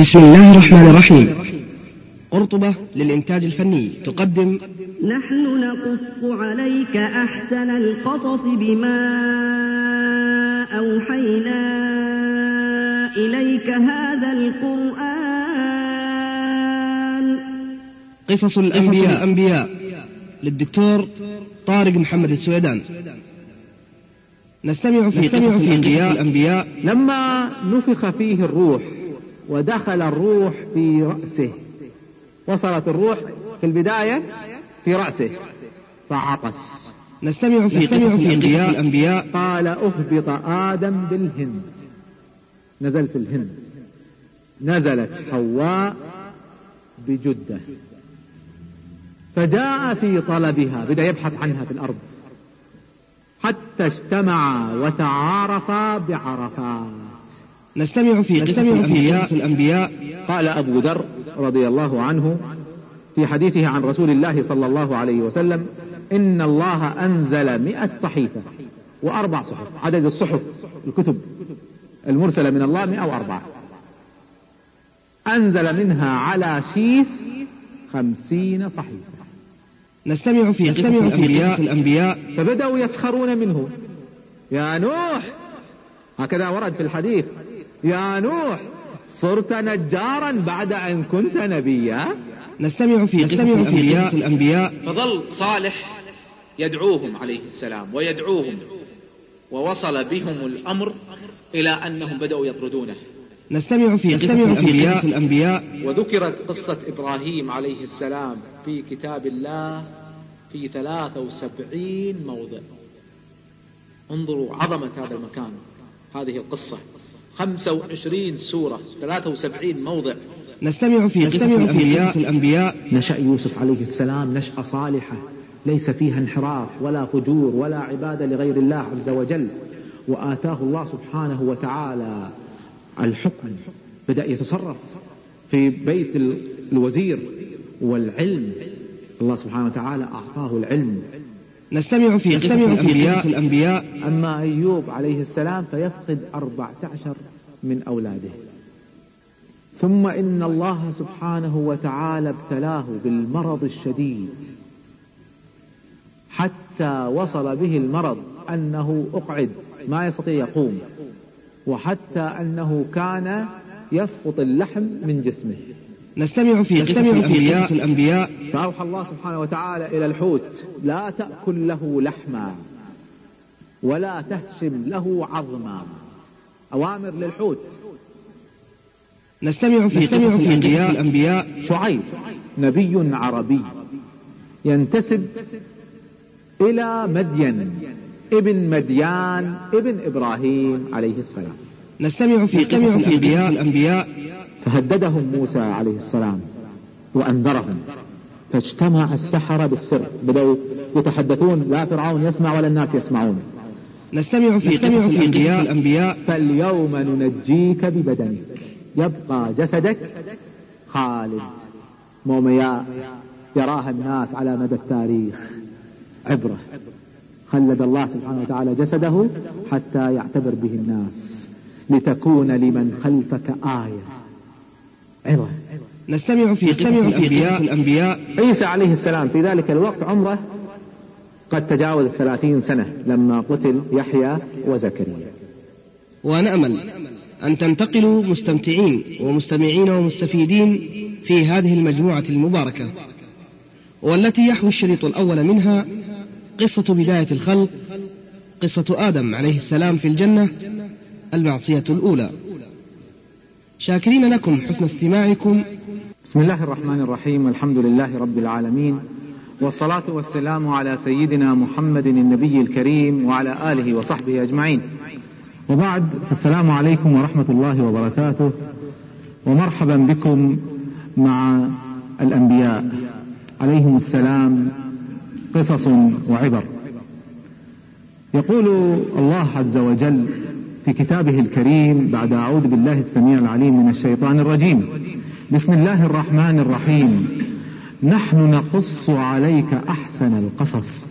بسم الله الرحمن الرحيم. قرطبة للإنتاج الفني تقدم. نحن نقص عليك أحسن القصص بما أوحينا إليك هذا القرآن. قصص الأنبياء, الأنبياء. للدكتور طارق محمد السويدان. نستمع في قصص الأنبياء, الأنبياء. لما نفخ فيه الروح ودخل الروح في رأسه. وصلت الروح في البداية في رأسه. فعطس. نستمع في قصص الأنبياء, الأنبياء. قال أهبط آدم بالهند. نزل في الهند. نزلت حواء بجدة. فجاء في طلبها. بدأ يبحث عنها في الأرض. حتى اجتمعا وتعارفا بعرفات. نستمع في قصص الأنبياء, الأنبياء. قال أبو ذر رضي الله عنه في حديثه عن رسول الله صلى الله عليه وسلم إن الله أنزل مئة صحيفة وأربع صحف عدد الصحف الكتب المرسلة من الله مئة وأربعة. أنزل منها على شيث خمسين صحيفة. نستمع في قصص الأنبياء, الأنبياء. فبدأوا يسخرون منه. يا نوح! هكذا ورد في الحديث. يا نوح صرت نجارا بعد أن كنت نبيا. نستمع في قصص الأنبياء, الأنبياء. فظل صالح يدعوهم عليه السلام ويدعوهم ووصل بهم الأمر إلى أنهم بدأوا يطردونه. نستمع في قصص الأنبياء, الأنبياء. وذكرت قصة إبراهيم عليه السلام في كتاب الله في 73 موضع. انظروا عظمة هذا المكان هذه القصة. 25 سورة 73 موضع. نستمع في قصص الأنبياء, الأنبياء. نشأ يوسف عليه السلام نشأة صالحة ليس فيها انحراف ولا فجور ولا عبادة لغير الله عز وجل. وآتاه الله سبحانه وتعالى الحكم بدأ يتصرف في بيت الوزير والعلم. الله سبحانه وتعالى أعطاه العلم. نستمع في قصص الأنبياء, الأنبياء. أما أيوب عليه السلام فيفقد أربعة عشر من أولاده. ثم إن الله سبحانه وتعالى ابتلاه بالمرض الشديد. حتى وصل به المرض أنه أقعد ما يستطيع يقوم. وحتى أنه كان يسقط اللحم من جسمه. نستمع في قصص الأنبياء, الأنبياء. فأوحى الله سبحانه وتعالى إلى الحوت لا تأكل له لحما ولا تهشم له عظما. أوامر للحوت. نستمع في قصص الأنبياء, الأنبياء. شعيب نبي عربي ينتسب إلى مدين. ابن مديان ابن إبراهيم عليه السلام. نستمع في قصص الأنبياء, الأنبياء. فهددهم موسى عليه السلام وأنذرهم. فاجتمع السحرة بالسر. بدأوا يتحدثون. لا فرعون يسمع ولا الناس يسمعون. نستمع في قصص الأنبياء, الأنبياء. فاليوم ننجيك ببدنك. يبقى جسدك خالد. مومياء. يراها الناس على مدى التاريخ. عبرة. خلد الله سبحانه وتعالى جسده حتى يعتبر به الناس. لتكون لمن خلفك آية. عظة نستمع في قصص الأنبياء, الأنبياء. عيسى عليه السلام في ذلك الوقت عمره قد تجاوز الثلاثين سنة لما قتل يحيى وزكريا. ونأمل أن تنتقلوا مستمتعين ومستمعين ومستفيدين في هذه المجموعة المباركة والتي يحوي الشريط الأول منها قصة بداية الخلق قصة آدم عليه السلام في الجنة المعصية الأولى. شاكرين لكم حسن استماعكم. بسم الله الرحمن الرحيم والحمد لله رب العالمين والصلاة والسلام على سيدنا محمد النبي الكريم وعلى آله وصحبه أجمعين. وبعد السلام عليكم ورحمة الله وبركاته ومرحبا بكم مع الأنبياء. عليهم السلام قصص وعبر. يقول الله عز وجل في كتابه الكريم بعد أعوذ بالله السميع العليم من الشيطان الرجيم. بسم الله الرحمن الرحيم. نحن نقص عليك أحسن القصص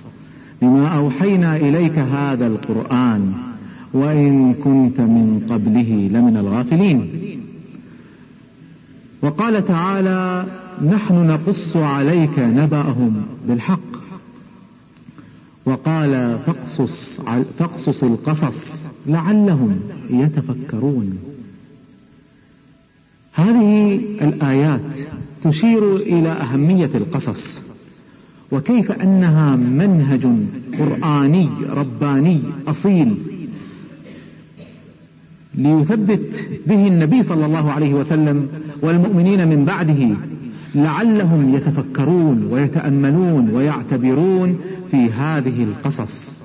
بما أوحينا إليك هذا القرآن وإن كنت من قبله لمن الغافلين. وقال تعالى نحن نقص عليك نبأهم بالحق. وقال فاقصص, فاقصص القصص لعلهم يتفكرون. هذه الآيات تشير إلى أهمية القصص وكيف أنها منهج قرآني رباني أصيل ليثبت به النبي صلى الله عليه وسلم والمؤمنين من بعده لعلهم يتفكرون ويتأملون ويعتبرون في هذه القصص.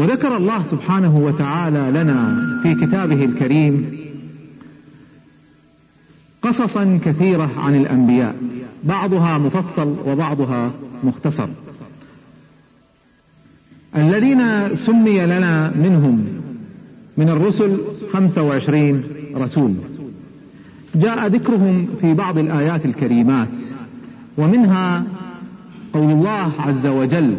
وذكر الله سبحانه وتعالى لنا في كتابه الكريم قصصا كثيرة عن الأنبياء بعضها مفصل وبعضها مختصر. الذين سمي لنا منهم من الرسل خمسة وعشرين رسول. جاء ذكرهم في بعض الآيات الكريمات ومنها قول الله عز وجل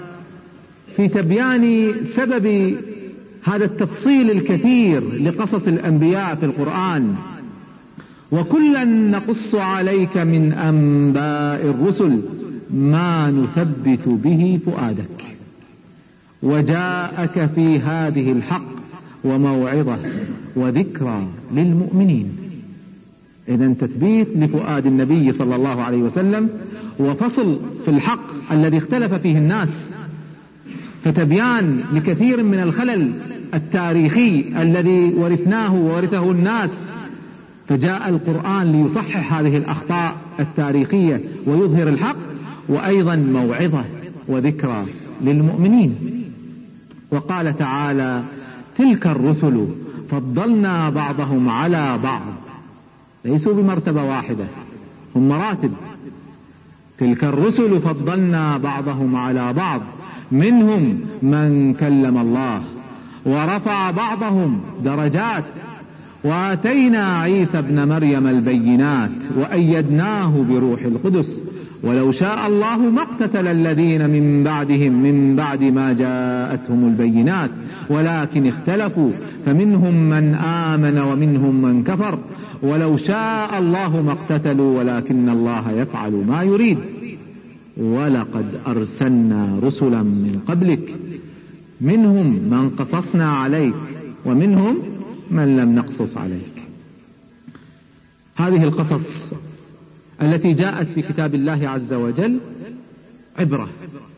في تبيان سبب هذا التفصيل الكثير لقصص الأنبياء في القرآن. وكلا نقص عليك من أنباء الرسل ما نثبت به فؤادك. وجاءك في هذه الحق وموعظة وذكرى للمؤمنين. إذا تثبيت لفؤاد النبي صلى الله عليه وسلم وفصل في الحق الذي اختلف فيه الناس. فتبيان لكثير من الخلل التاريخي الذي ورثناه وورثه الناس. فجاء القرآن ليصحح هذه الأخطاء التاريخية ويظهر الحق وأيضا موعظة وذكرى للمؤمنين. وقال تعالى تلك الرسل فضلنا بعضهم على بعض ليسوا بمرتبة واحدة هم مراتب. تلك الرسل فضلنا بعضهم على بعض منهم من كلم الله ورفع بعضهم درجات. وآتينا عيسى ابن مريم البينات وأيدناه بروح القدس. ولو شاء الله ما اقتتل الذين من بعدهم من بعد ما جاءتهم البينات. ولكن اختلفوا فمنهم من آمن ومنهم من كفر. ولو شاء الله ما اقتتلوا ولكن الله يفعل ما يريد. ولقد أرسلنا رسلا من قبلك. منهم من قصصنا عليك ومنهم من لم نقصص عليك. هذه القصص التي جاءت في كتاب الله عز وجل عبرة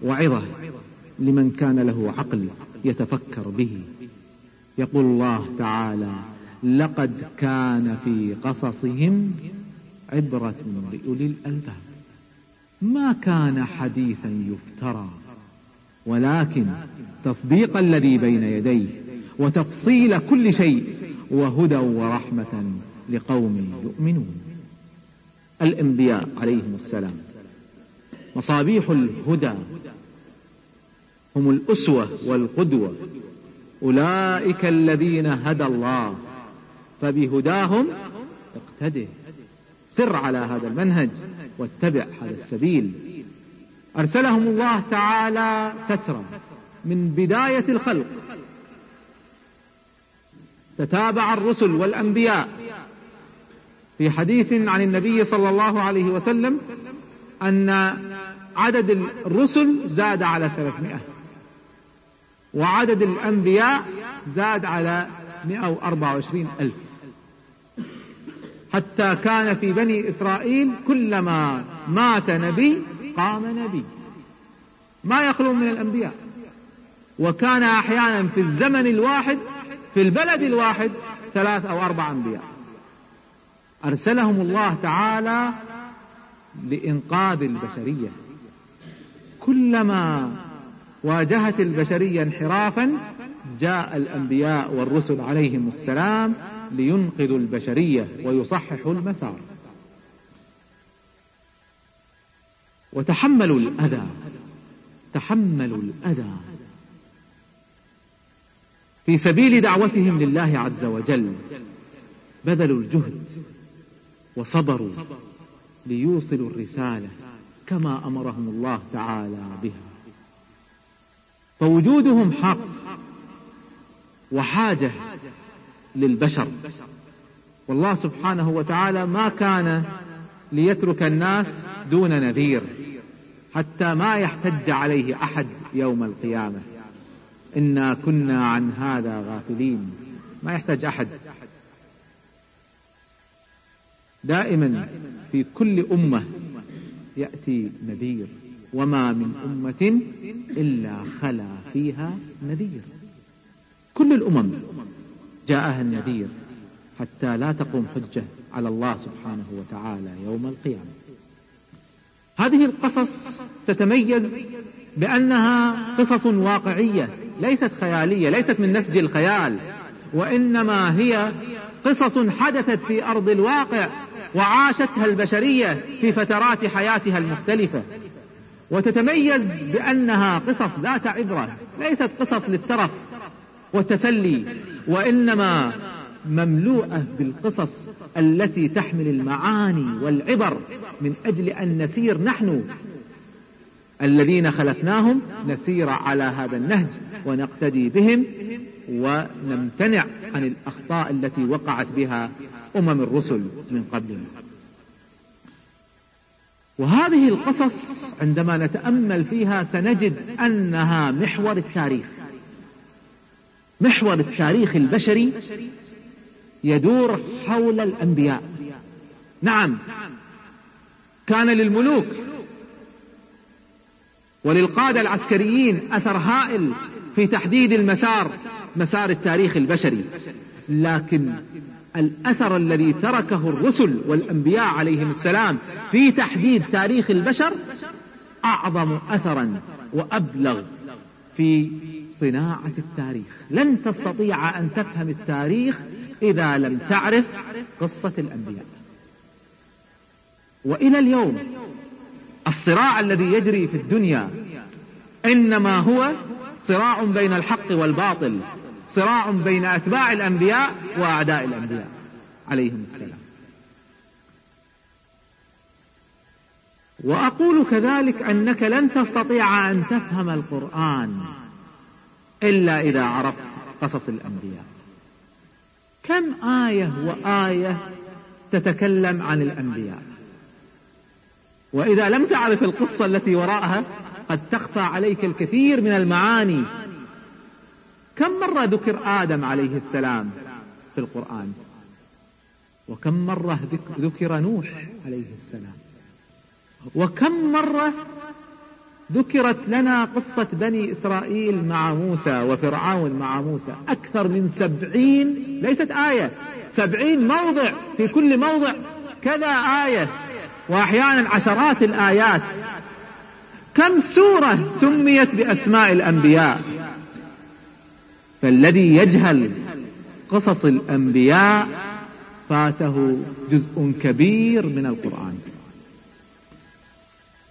وعظة لمن كان له عقل يتفكر به. يقول الله تعالى لقد كان في قصصهم عبرة لأولي الألباب. ما كان حديثا يفترى ولكن تصديق الذي بين يديه وتفصيل كل شيء وهدى ورحمة لقوم يؤمنون. الأنبياء عليهم السلام مصابيح الهدى هم الأسوة والقدوة أولئك الذين هدى الله فبهداهم اقتده. سر على هذا المنهج. واتبع هذا السبيل. أرسلهم الله تعالى فترة من بداية الخلق. تتابع الرسل والأنبياء. في حديث عن النبي صلى الله عليه وسلم أن عدد الرسل زاد على ثلاثمائة. وعدد الأنبياء زاد على 124 ألف. حتى كان في بني إسرائيل كلما مات نبي قام نبي. ما يخلو من الأنبياء. وكان أحيانا في الزمن الواحد في البلد الواحد ثلاث أو أربع أنبياء. أرسلهم الله تعالى لإنقاذ البشرية. كلما واجهت البشرية انحرافا جاء الأنبياء والرسل عليهم السلام لينقذوا البشرية ويصححوا المسار. وتحملوا الأذى. تحملوا الأذى. في سبيل دعوتهم لله عز وجل بذلوا الجهد وصبروا ليوصلوا الرسالة كما أمرهم الله تعالى بها. فوجودهم حق وحاجة للبشر. والله سبحانه وتعالى ما كان ليترك الناس دون نذير حتى ما يحتج عليه أحد يوم القيامة. إنا كنا عن هذا غافلين. ما يحتاج أحد. دائما في كل أمة يأتي نذير. وما من أمة إلا خلا فيها نذير. كل الأمم جاءها النذير حتى لا تقوم حجة على الله سبحانه وتعالى يوم القيامة. هذه القصص تتميز بأنها قصص واقعية ليست خيالية ليست من نسج الخيال وإنما هي قصص حدثت في أرض الواقع وعاشتها البشرية في فترات حياتها المختلفة. وتتميز بأنها قصص ذات عبرة ليست قصص للترف والتسلي. وإنما مملوءة بالقصص التي تحمل المعاني والعبر من أجل أن نسير نحن الذين خلفناهم نسير على هذا النهج ونقتدي بهم ونمتنع عن الأخطاء التي وقعت بها أمم الرسل من قبلنا وهذه القصص عندما نتأمل فيها سنجد أنها محور التاريخ. محور التاريخ البشري يدور حول الأنبياء. نعم. كان للملوك وللقادة العسكريين أثر هائل في تحديد المسار مسار التاريخ البشري. لكن الأثر الذي تركه الرسل والأنبياء عليهم السلام في تحديد تاريخ البشر أعظم أثرا وأبلغ في صناعة التاريخ. لن تستطيع أن تفهم التاريخ إذا لم تعرف قصة الأنبياء. وإلى اليوم الصراع الذي يجري في الدنيا إنما هو صراع بين الحق والباطل صراع بين أتباع الأنبياء وأعداء الأنبياء. عليهم السلام. وأقول كذلك أنك لن تستطيع أن تفهم القرآن. إلا إذا عرفت قصص الأنبياء. كم آية وآية تتكلم عن الأنبياء؟ وإذا لم تعرف القصة التي وراءها قد تخفى عليك الكثير من المعاني. كم مرة ذكر آدم عليه السلام في القرآن؟ وكم مرة ذكر نوح عليه السلام؟ وكم مرة ذكرت لنا قصة بني إسرائيل مع موسى وفرعون مع موسى. أكثر من سبعين ليست آية سبعين موضع في كل موضع. كذا آية وأحيانا عشرات الآيات. كم سورة سميت بأسماء الأنبياء؟ فالذي يجهل قصص الأنبياء فاته جزء كبير من القرآن.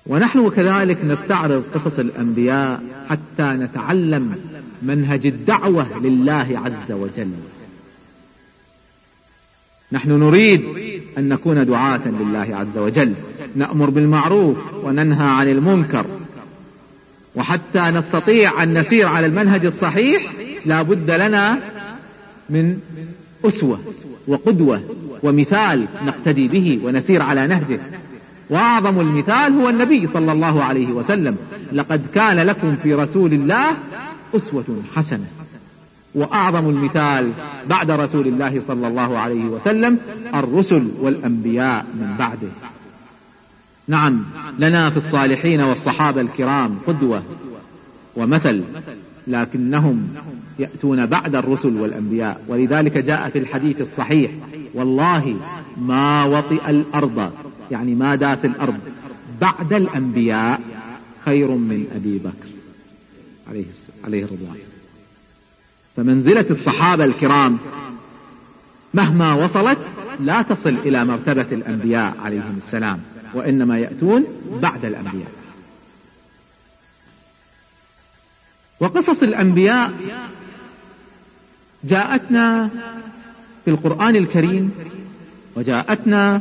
ونحن كذلك نستعرض قصص الأنبياء حتى نتعلم منهج الدعوة لله عز وجل. نحن نريد أن نكون دعاة لله عز وجل. نأمر بالمعروف وننهى عن المنكر. وحتى نستطيع أن نسير على المنهج الصحيح لا بد لنا من أسوة وقدوة ومثال نقتدي به ونسير على نهجه. وأعظم المثال هو النبي صلى الله عليه وسلم. لقد كان لكم في رسول الله أسوة حسنة. وأعظم المثال بعد رسول الله صلى الله عليه وسلم الرسل والأنبياء من بعده. نعم لنا في الصالحين والصحابة الكرام قدوة ومثل لكنهم يأتون بعد الرسل والأنبياء. ولذلك جاء في الحديث الصحيح والله ما وطئ الأرض يعني ما داس الأرض. بعد الأنبياء خير من أبي بكر عليه عليه الرضوان. فمنزلة الصحابة الكرام مهما وصلت لا تصل إلى مرتبة الأنبياء عليهم السلام وإنما يأتون بعد الأنبياء. وقصص الأنبياء جاءتنا في القرآن الكريم وجاءتنا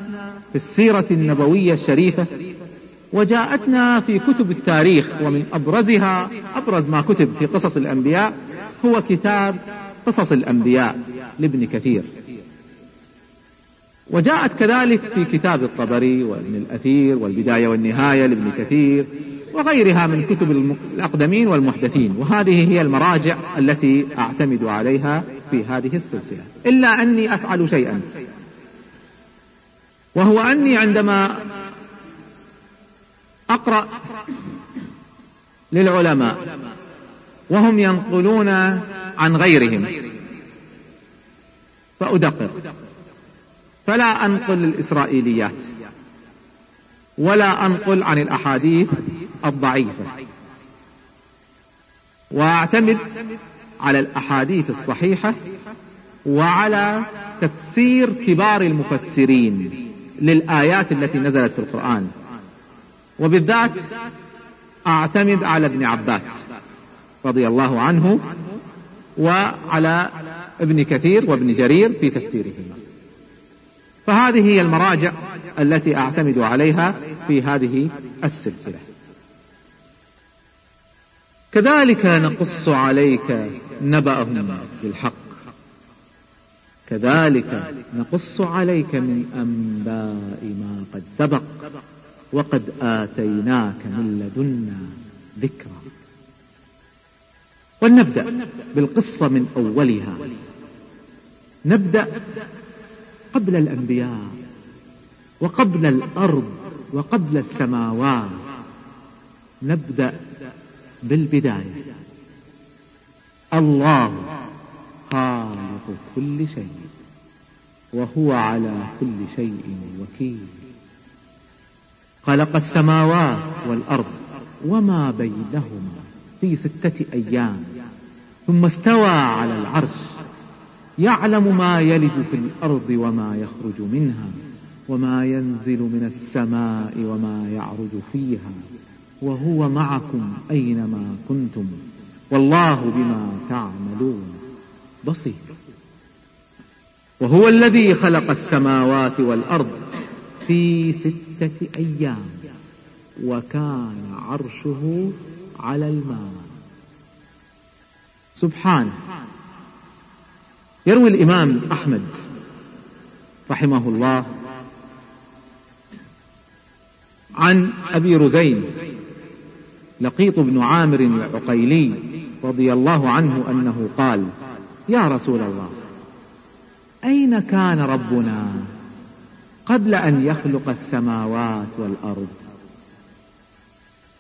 في السيرة النبوية الشريفة وجاءتنا في كتب التاريخ ومن أبرزها أبرز ما كتب في قصص الأنبياء هو كتاب قصص الأنبياء لابن كثير. وجاءت كذلك في كتاب الطبري وابن الأثير والبداية والنهاية لابن كثير وغيرها من كتب الأقدمين والمحدثين وهذه هي المراجع التي أعتمد عليها في هذه السلسلة. إلا أني أفعل شيئا. وهو أني عندما أقرأ للعلماء وهم ينقلون عن غيرهم. فأدقق. فلا أنقل الإسرائيليات ولا أنقل عن الأحاديث الضعيفة. وأعتمد على الأحاديث الصحيحة وعلى تفسير كبار المفسرين. للآيات التي نزلت في القرآن. وبالذات أعتمد على ابن عباس رضي الله عنه وعلى ابن كثير وابن جرير في تفسيرهما. فهذه هي المراجع التي أعتمد عليها في هذه السلسلة. كذلك نقص عليك نبأهم بالحق. كذلك نقص عليك من أنباء ما قد سبق وقد آتيناك من لدنا ذكرا. ولنبدأ بالقصة من أولها. نبدأ قبل الأنبياء وقبل الأرض وقبل السماوات. نبدأ بالبداية. الله خالق كل شيء. وهو على كل شيء وكيل. خلق السماوات والأرض وما بينهما في ستة أيام ثم استوى على العرش يعلم ما يلج في الأرض وما يخرج منها وما ينزل من السماء وما يعرج فيها وهو معكم أينما كنتم والله بما تعملون بصير. وهو الذي خلق السماوات والأرض في ستة أيام وكان عرشه على الماء. سبحانه يروي الإمام أحمد رحمه الله عن أبي رزين لقيط بن عامر العقيلي رضي الله عنه أنه قال يا رسول الله أين كان ربنا قبل أن يخلق السماوات والأرض؟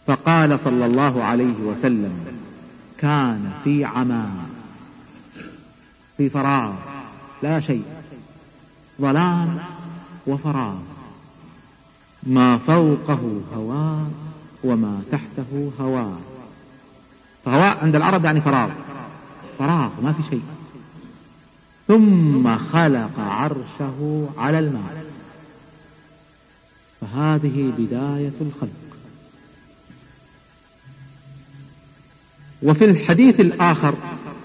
فقال صلى الله عليه وسلم كان في عمى في فراغ لا شيء ظلام وفراغ. ما فوقه هواء وما تحته هواء فهواء عند العرب يعني فراغ. فراغ ما في شيء. ثم خلق عرشه على الماء. فهذه بداية الخلق. وفي الحديث الآخر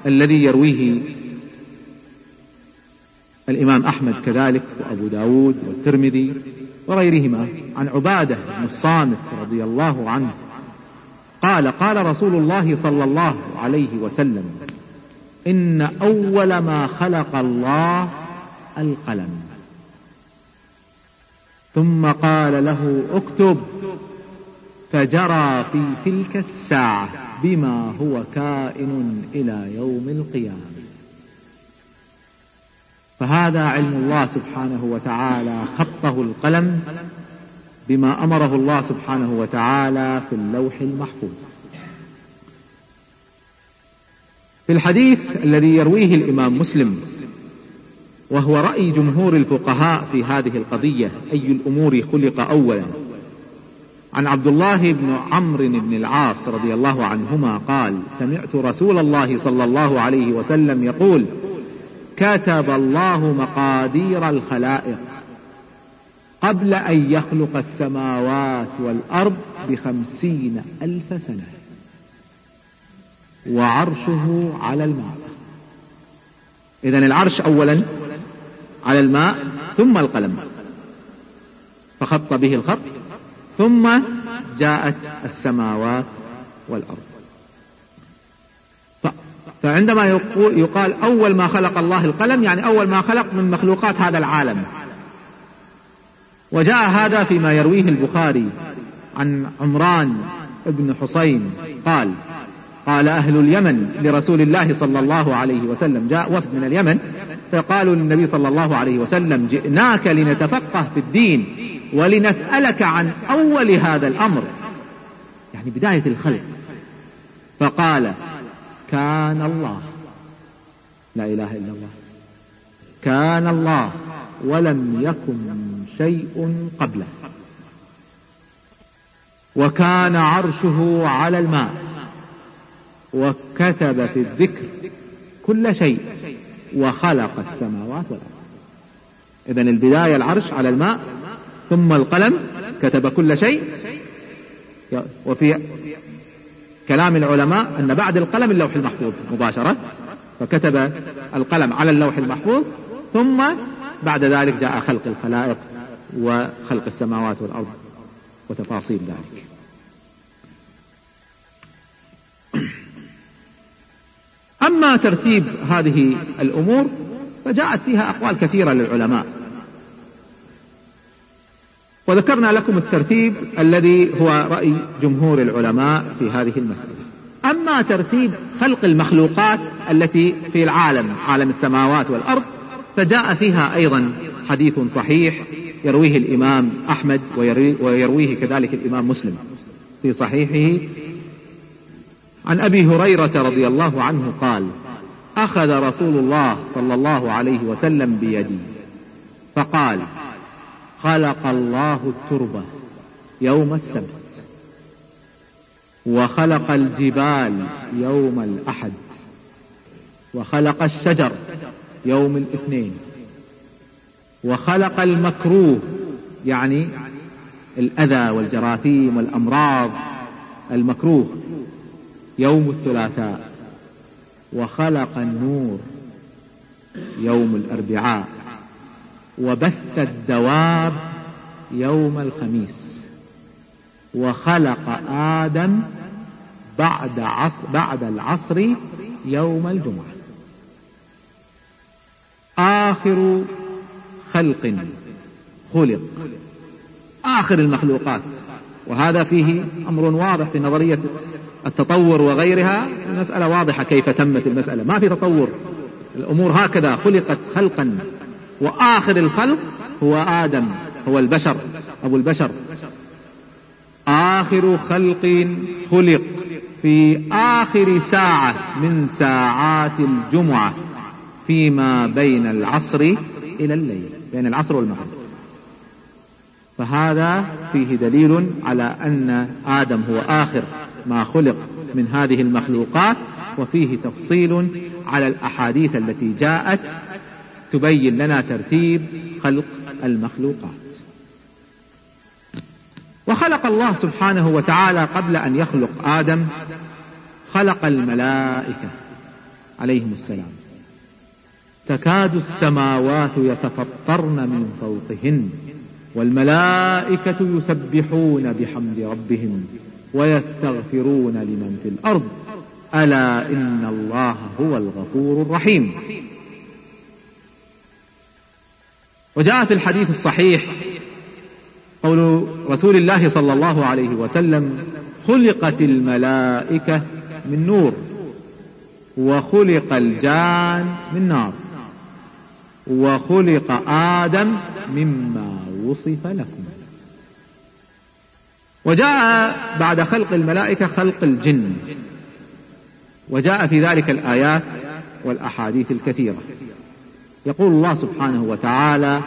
الذي يرويه الإمام أحمد كذلك وأبو داود والترمذي وغيرهما عن عبادة بن الصامت رضي الله عنه قال قال رسول الله صلى الله عليه وسلم إن أول ما خلق الله القلم. ثم قال له اكتب. فجرى في تلك الساعة بما هو كائن إلى يوم القيامة. فهذا علم الله سبحانه وتعالى خطه القلم بما أمره الله سبحانه وتعالى في اللوح المحفوظ. في الحديث الذي يرويه الإمام مسلم وهو رأي جمهور الفقهاء في هذه القضية أي الأمور خلق اولا. عن عبد الله بن عمرو بن العاص رضي الله عنهما قال سمعت رسول الله صلى الله عليه وسلم يقول كتب الله مقادير الخلائق قبل أن يخلق السماوات والأرض بخمسين ألف سنة. وعرشه على الماء. إذا العرش أولا على الماء ثم القلم فخط به الخط ثم جاءت السماوات والأرض. فعندما يقال أول ما خلق الله القلم يعني أول ما خلق من مخلوقات هذا العالم. وجاء هذا فيما يرويه البخاري عن عمران بن حسين قال قال أهل اليمن لرسول الله صلى الله عليه وسلم جاء وفد من اليمن فقالوا للنبي صلى الله عليه وسلم جئناك لنتفقه في الدين ولنسألك عن أول هذا الأمر. يعني بداية الخلق. فقال كان الله. لا إله إلا الله. كان الله ولم يكن شيء قبله. وكان عرشه على الماء. وكتب في الذكر كل شيء وخلق السماوات والأرض. إذا البداية العرش على الماء ثم القلم كتب كل شيء. وفي كلام العلماء أن بعد القلم اللوح المحفوظ مباشرة فكتب القلم على اللوح المحفوظ ثم بعد ذلك جاء خلق الخلائق وخلق السماوات والأرض وتفاصيل ذلك. أما ترتيب هذه الأمور فجاءت فيها أقوال كثيرة للعلماء. وذكرنا لكم الترتيب الذي هو رأي جمهور العلماء في هذه المسألة. أما ترتيب خلق المخلوقات التي في العالم عالم السماوات والأرض فجاء فيها أيضا حديث صحيح يرويه الإمام أحمد ويرويه كذلك الإمام مسلم في صحيحه عن أبي هريرة رضي الله عنه قال أخذ رسول الله صلى الله عليه وسلم بيدي فقال خلق الله التربة يوم السبت وخلق الجبال يوم الأحد وخلق الشجر يوم الاثنين وخلق المكروه يعني الأذى والجراثيم والأمراض المكروه يوم الثلاثاء وخلق النور يوم الأربعاء وبث الدواب يوم الخميس وخلق آدم بعد عصر بعد العصر يوم الجمعة. آخر خلق خلق. آخر المخلوقات. وهذا فيه أمر واضح في نظرية التطور وغيرها المسألة واضحة كيف تمت المسألة. ما في تطور. الأمور هكذا خلقت خلقا وآخر الخلق هو آدم هو البشر أبو البشر. آخر خلق خلق في آخر ساعة من ساعات الجمعة فيما بين العصر إلى الليل بين العصر والمغرب. فهذا فيه دليل على أن آدم هو آخر. ما خلق من هذه المخلوقات وفيه تفصيل على الأحاديث التي جاءت تبين لنا ترتيب خلق المخلوقات. وخلق الله سبحانه وتعالى قبل أن يخلق آدم خلق الملائكة عليهم السلام. تكاد السماوات يتفطرن من فوقهن والملائكة يسبحون بحمد ربهم. ويستغفرون لمن في الأرض. ألا إن الله هو الغفور الرحيم. وجاء في الحديث الصحيح قول رسول الله صلى الله عليه وسلم خلقت الملائكة من نور وخلق الجان من نار وخلق آدم مما وصف لكم. وجاء بعد خلق الملائكة خلق الجن. وجاء في ذلك الآيات والأحاديث الكثيرة. يقول الله سبحانه وتعالى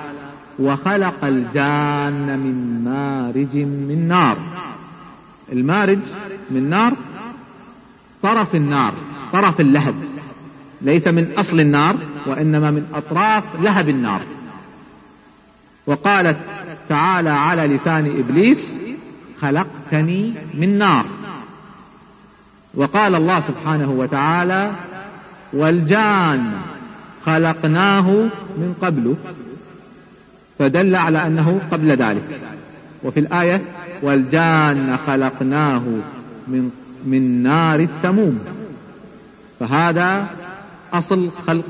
وخلق الجان من مارج من نار. المارج من نار؟ طرف النار طرف اللهب. ليس من أصل النار وإنما من أطراف لهب النار. وقالت تعالى على لسان إبليس خلقتني من نار. وقال الله سبحانه وتعالى والجان خلقناه من قبل فدل على أنه قبل ذلك. وفي الآية والجان خلقناه من من نار السموم. فهذا أصل خلق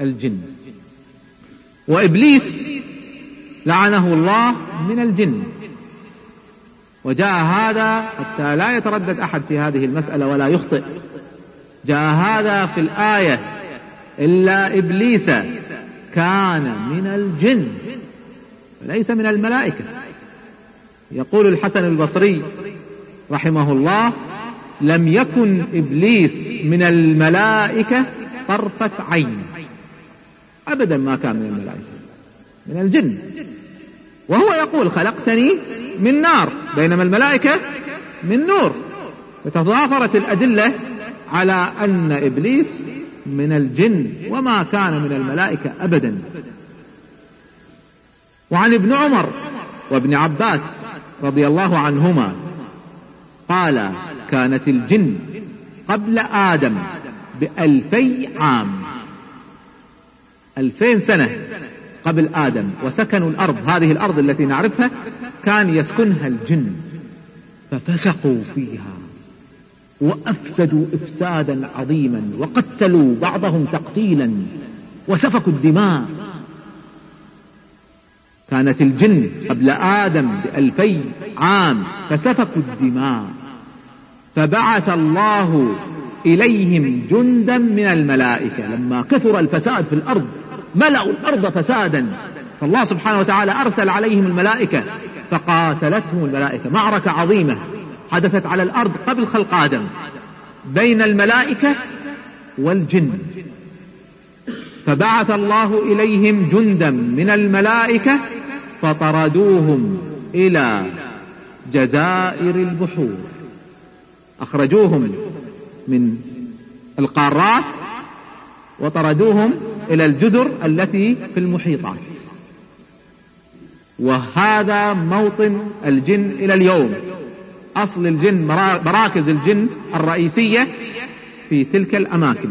الجن. وإبليس لعنه الله من الجن. وجاء هذا حتى لا يتردد أحد في هذه المسألة ولا يخطئ. جاء هذا في الآية إلا إبليس كان من الجن ليس من الملائكة. يقول الحسن البصري رحمه الله لم يكن إبليس من الملائكة طرفة عين. أبدا ما كان من الملائكة من الجن. وهو يقول خلقتني من نار. بينما الملائكة من نور فتضافرت الأدلة على أن إبليس من الجن وما كان من الملائكة أبدا. وعن ابن عمر وابن عباس رضي الله عنهما قال كانت الجن قبل آدم بألفي عام. ألفين سنة قبل آدم وسكنوا الأرض هذه الأرض التي نعرفها كان يسكنها الجن ففسقوا فيها وأفسدوا إفسادا عظيما وقتلوا بعضهم تقتيلا وسفكوا الدماء. كانت الجن قبل آدم بألفي عام فسفكوا الدماء. فبعث الله إليهم جندا من الملائكة لما كثر الفساد في الأرض ملأوا الأرض فسادا. فالله سبحانه وتعالى أرسل عليهم الملائكة فقاتلتهم الملائكة. معركة عظيمة حدثت على الأرض قبل خلق آدم بين الملائكة والجن. فبعث الله إليهم جندا من الملائكة فطردوهم إلى جزائر البحور. أخرجوهم من القارات وطردوهم إلى الجزر التي في المحيطات. وهذا موطن الجن إلى اليوم. أصل الجن مراكز الجن الرئيسية في تلك الأماكن.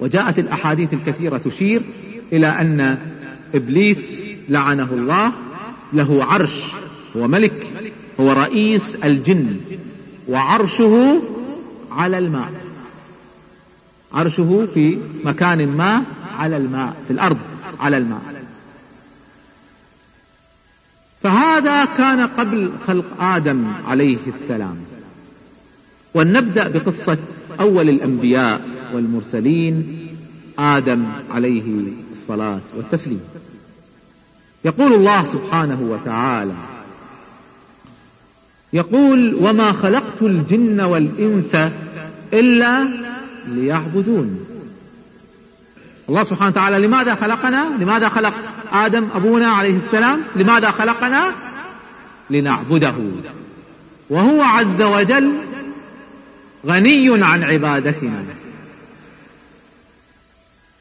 وجاءت الأحاديث الكثيرة تشير إلى أن إبليس لعنه الله له عرش هو ملك هو رئيس الجن وعرشه على الماء. عرشه في مكان ما على الماء في الأرض على الماء. فهذا كان قبل خلق آدم عليه السلام. ولنبدأ بقصة أول الأنبياء والمرسلين آدم عليه الصلاة والتسليم. يقول الله سبحانه وتعالى يقول وما خلقت الجن والإنس إلا ليعبدون. الله سبحانه وتعالى لماذا خلقنا؟ لماذا خلق آدم أبونا عليه السلام؟ لماذا خلقنا؟ لنعبده. وهو عز وجل غني عن عبادتنا.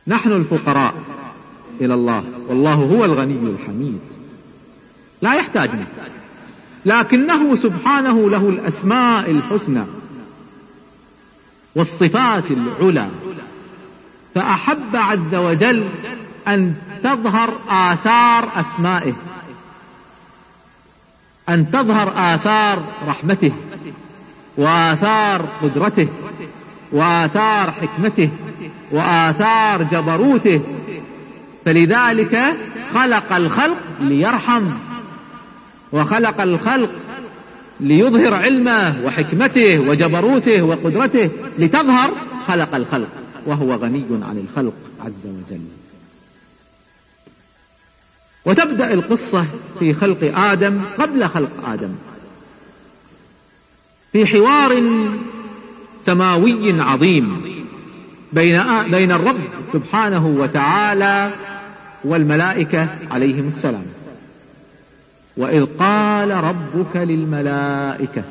نحن الفقراء إلى الله. والله هو الغني الحميد. لا يحتاجنا. لكنه سبحانه له الأسماء الحسنى والصفات العلى. فأحب عز وجل أن تظهر آثار أسمائه أن تظهر آثار رحمته وآثار قدرته وآثار حكمته وآثار جبروته. فلذلك خلق الخلق ليرحم وخلق الخلق ليظهر علمه وحكمته وجبروته وقدرته لتظهر خلق الخلق. وهو غني عن الخلق عز وجل. وتبدأ القصة في خلق آدم قبل خلق آدم. في حوار سماوي عظيم بين بين الرب سبحانه وتعالى والملائكة عليهم السلام. وإذ قال ربك للملائكة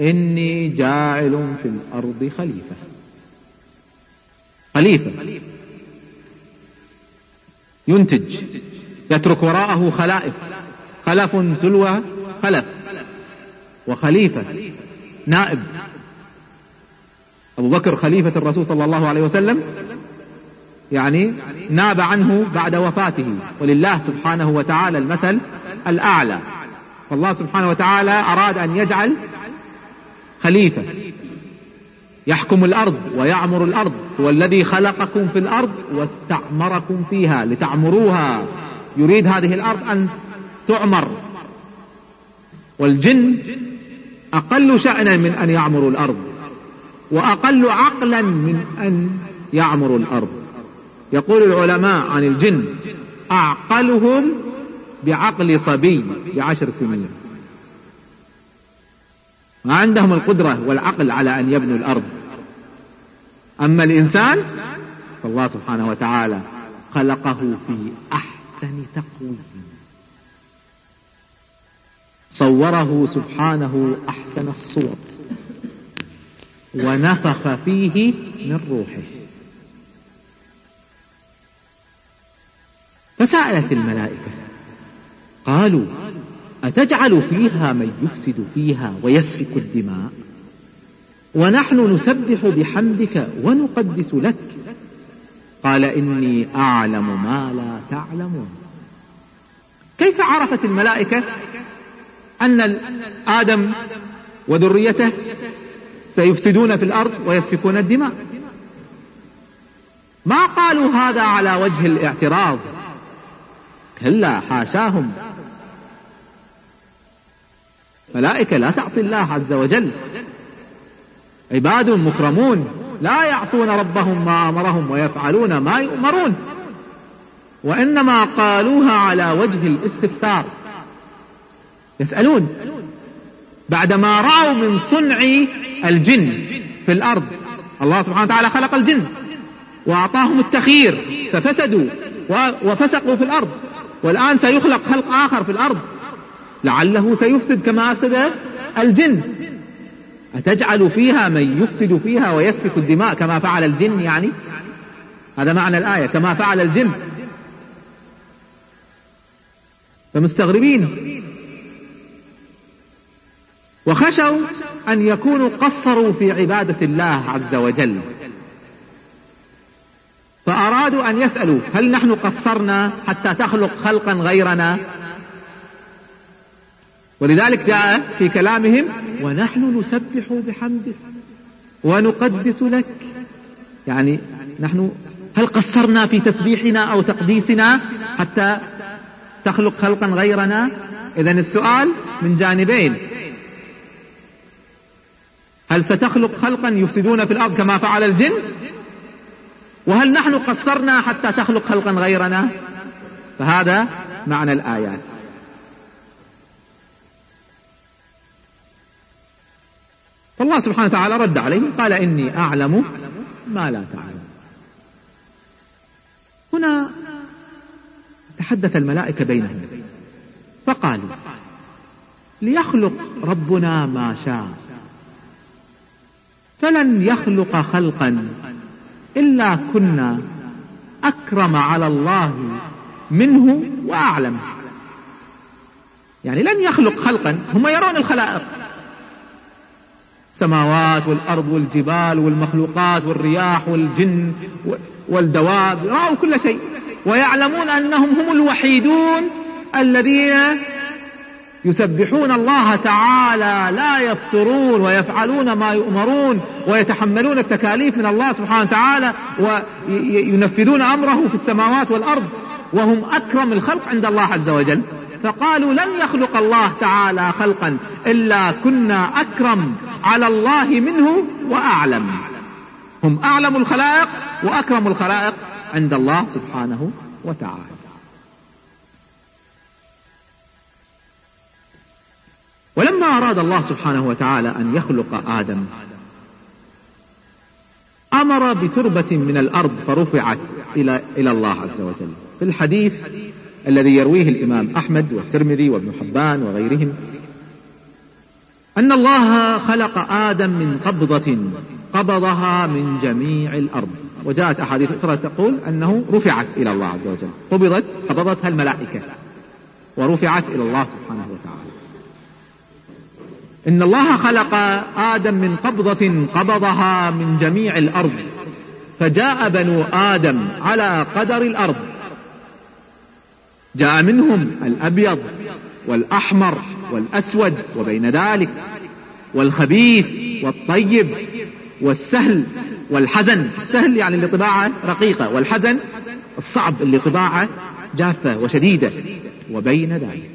إني جاعل في الأرض خليفة. خليفة ينتج يترك وراءه خلائف. خلف تلو خلف. وخليفة نائب. أبو بكر خليفة الرسول صلى الله عليه وسلم يعني ناب عنه بعد وفاته. ولله سبحانه وتعالى المثل الأعلى. فالله سبحانه وتعالى أراد أن يجعل خليفة. يحكم الأرض ويعمر الأرض هو الذي خلقكم في الأرض واستعمركم فيها لتعمروها. يريد هذه الأرض أن تعمر. والجن أقل شأنا من أن يعمروا الأرض وأقل عقلا من أن يعمروا الأرض. يقول العلماء عن الجن أعقلهم بعقل صبي بعشر سنين. عندهم القدرة والعقل على أن يبنوا الأرض. أما الإنسان فالله سبحانه وتعالى خلقه في أحسن تقويم. صوره سبحانه أحسن الصور ونفخ فيه من روحه. فسألت الملائكة قالوا أتجعل فيها من يفسد فيها ويسفك الدماء؟ ونحن نسبح بحمدك ونقدس لك. قال إني أعلم ما لا تعلمون. كيف عرفت الملائكة أن آدم وذريته سيفسدون في الأرض ويسفكون الدماء؟ ما قالوا هذا على وجه الاعتراض؟ كلا حاشاهم. ملائكة لا تعصي الله عز وجل. عباد مكرمون لا يعصون ربهم ما أمرهم ويفعلون ما يؤمرون. وإنما قالوها على وجه الاستفسار يسألون بعدما رأوا من صنع الجن في الأرض الله سبحانه وتعالى خلق الجن وأعطاهم التخيير ففسدوا وفسقوا في الأرض والآن سيخلق خلق آخر في الأرض. لعله سيفسد كما أفسد الجن. أتجعل فيها من يفسد فيها ويسفك الدماء كما فعل الجن يعني؟ هذا معنى الآية كما فعل الجن. فمستغربين. وخشوا أن يكونوا قصروا في عبادة الله عز وجل. فأرادوا أن يسألوا هل نحن قصرنا حتى تخلق خلقا غيرنا؟ ولذلك جاء في كلامهم ونحن نسبح بحمدك. ونقدس لك. يعني نحن هل قصرنا في تسبيحنا أو تقديسنا حتى تخلق خلقا غيرنا؟ إذا السؤال من جانبين. هل ستخلق خلقا يفسدون في الأرض كما فعل الجن؟ وهل نحن قصرنا حتى تخلق خلقا غيرنا؟ فهذا معنى الآيات. فالله سبحانه وتعالى رد عليه قال إني أعلم ما لا تعلم. هنا تحدث الملائكة بينهم فقالوا ليخلق ربنا ما شاء. فلن يخلق خلقا إلا كنا أكرم على الله منه وأعلم. يعني لن يخلق خلقا هم يرون الخلائق. السماوات والأرض والجبال والمخلوقات والرياح والجن والدواب رأوا كل شيء. ويعلمون أنهم هم الوحيدون الذين يسبحون الله تعالى لا يفترون ويفعلون ما يؤمرون ويتحملون التكاليف من الله سبحانه وتعالى وينفذون أمره في السماوات والأرض. وهم أكرم الخلق عند الله عز وجل. فقالوا لن يخلق الله تعالى خلقا إلا كنا أكرم على الله منه وأعلم. هم أعلم الخلائق وأكرم الخلائق عند الله سبحانه وتعالى. ولما أراد الله سبحانه وتعالى أن يخلق آدم أمر بتربة من الأرض فرفعت إلى إلى الله عز وجل. في الحديث الذي يرويه الإمام أحمد والترمذي وابن حبان وغيرهم أن الله خلق آدم من قبضة قبضها من جميع الأرض. وجاءت أحاديث أخرى تقول أنه رفعت إلى الله عز وجل. قبضت قبضتها الملائكة ورفعت إلى الله سبحانه وتعالى. إن الله خلق آدم من قبضة قبضها من جميع الأرض فجاء بنو آدم على قدر الأرض جاء منهم الأبيض والأحمر والأسود وبين ذلك والخبيث والطيب والسهل والحزن. السهل يعني اللي طباعة رقيقة والحزن الصعب اللي طباعة جافة وشديدة وبين ذلك.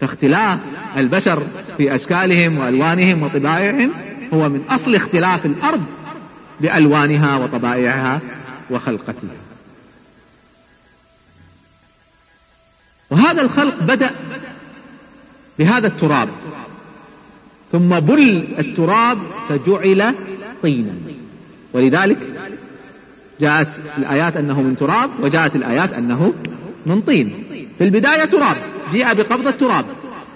فاختلاف البشر في أشكالهم وألوانهم وطبائعهم هو من أصل اختلاف الأرض بألوانها وطبائعها وخلقتها. وهذا الخلق بدأ بهذا التراب. ثم بل التراب فجعل طينا. ولذلك جاءت الآيات أنه من تراب وجاءت الآيات أنه من طين. في البداية تراب جيء بقبض التراب.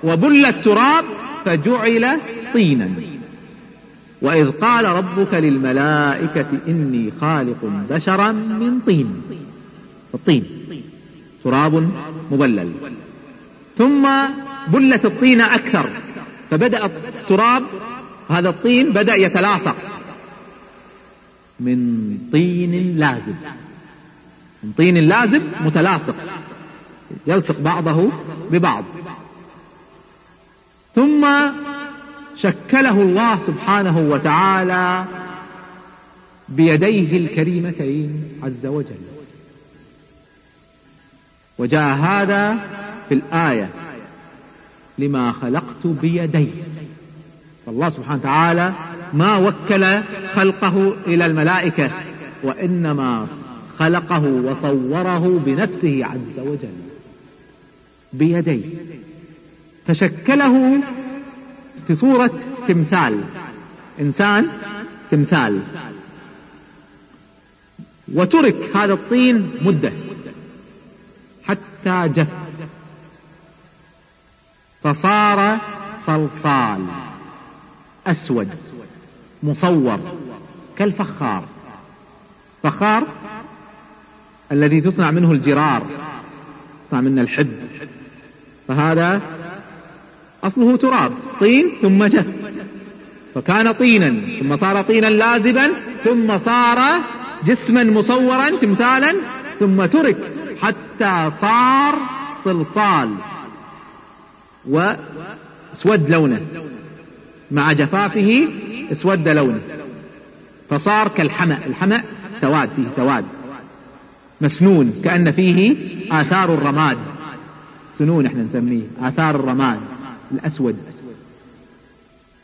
وبل التراب فجعل طينا. وإذ قال ربك للملائكة إني خالق بشرا من طين. الطين. تراب مبلل. ثم بلت الطين أكثر فبدأ التراب هذا الطين بدأ يتلاصق. من طين لازب. من طين لازب متلاصق يلصق بعضه ببعض. ثم شكله الله سبحانه وتعالى بيديه الكريمتين عز وجل. وجاء هذا في الآية. لما خلقت بيدي. فالله سبحانه وتعالى ما وكل خلقه إلى الملائكة وإنما خلقه وصوره بنفسه عز وجل. بيديه فشكله في صورة تمثال. إنسان تمثال. وترك هذا الطين مدة. حتى جف. فصار صلصال أسود مصور كالفخار. فخار الذي تصنع منه الجرار تصنع منه الحد فهذا أصله تراب طين ثم جف. فكان طينا ثم صار طينا لازبا ثم صار جسما مصورا تمثالا ثم ترك. حتى صار صلصال واسود لونه. مع جفافه اسود لونه. فصار كالحمأ. الحمأ سواد فيه سواد. مسنون كأن فيه آثار الرماد. سنون إحنا نسميه آثار الرماد الأسود.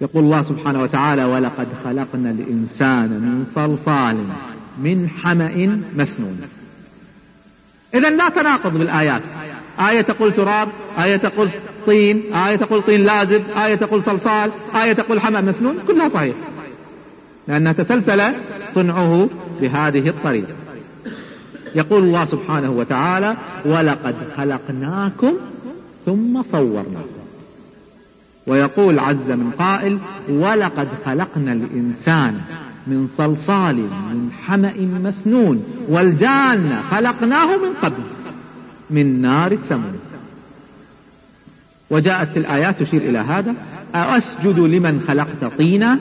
يقول الله سبحانه وتعالى ولقد خلقنا الإنسان من صلصال من حمأ مسنون. إذا لا تناقض بالآيات. آية تقول تراب آية تقول طين آية تقول طين لازب آية تقول صلصال آية تقول حمأ مسنون كلها صحيح. لأنها تسلسل صنعه بهذه الطريقة. يقول الله سبحانه وتعالى ولقد خلقناكم ثم صورناكم. ويقول عز من قائل ولقد خلقنا الإنسان من صلصال من حمأ مسنون والجان خلقناه من قبل من نار السموم. وجاءت الآيات تشير إلى هذا أسجد لمن خلقت طينا؟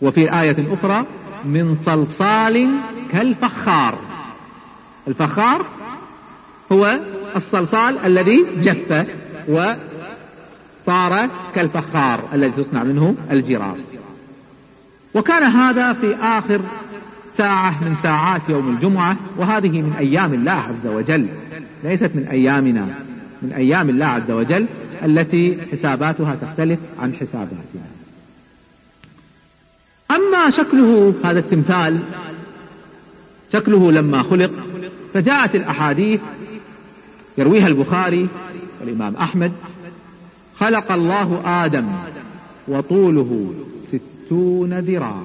وفي آية أخرى من صلصال كالفخار. الفخار هو الصلصال الذي جف وصار كالفخار الذي تصنع منه الجرار. وكان هذا في آخر ساعة من ساعات يوم الجمعة وهذه من أيام الله عز وجل. ليست من أيامنا من أيام الله عز وجل التي حساباتها تختلف عن حساباتنا. أما شكله هذا التمثال شكله لما خلق فجاءت الأحاديث يرويها البخاري والإمام أحمد خلق الله آدم وطوله ستون ذراعا.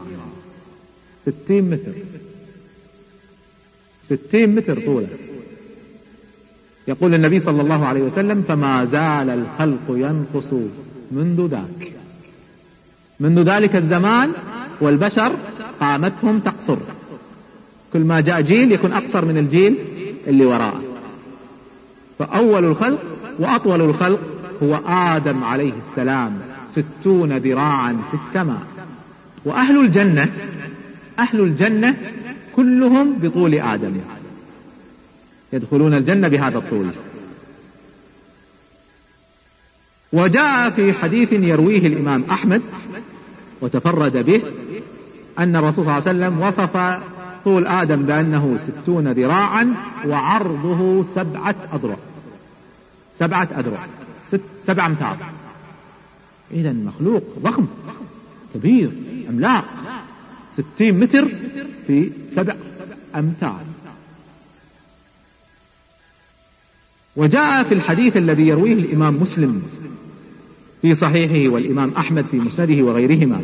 ستين متر. ستين متر طوله. يقول النبي صلى الله عليه وسلم فما زال الخلق ينقص منذ ذاك. منذ ذلك الزمان والبشر قامتهم تقصر. كل ما جاء جيل يكون أقصر من الجيل اللي وراءه. فأول الخلق وأطول الخلق هو آدم عليه السلام ستون ذراعا في السماء. وأهل الجنة أهل الجنة كلهم بطول آدم. يدخلون الجنة بهذا الطول. وجاء في حديث يرويه الإمام أحمد وتفرد به أن الرسول صلى الله عليه وسلم وصف طول آدم بأنه ستون ذراعا وعرضه سبعة أذرع. سبعة أذرع. ست سبع أمتار. إذا مخلوق ضخم. كبير. عملاق ستين متر في سبع أمتار وجاء في الحديث الذي يرويه الإمام مسلم في صحيحه والإمام أحمد في مسنده وغيرهما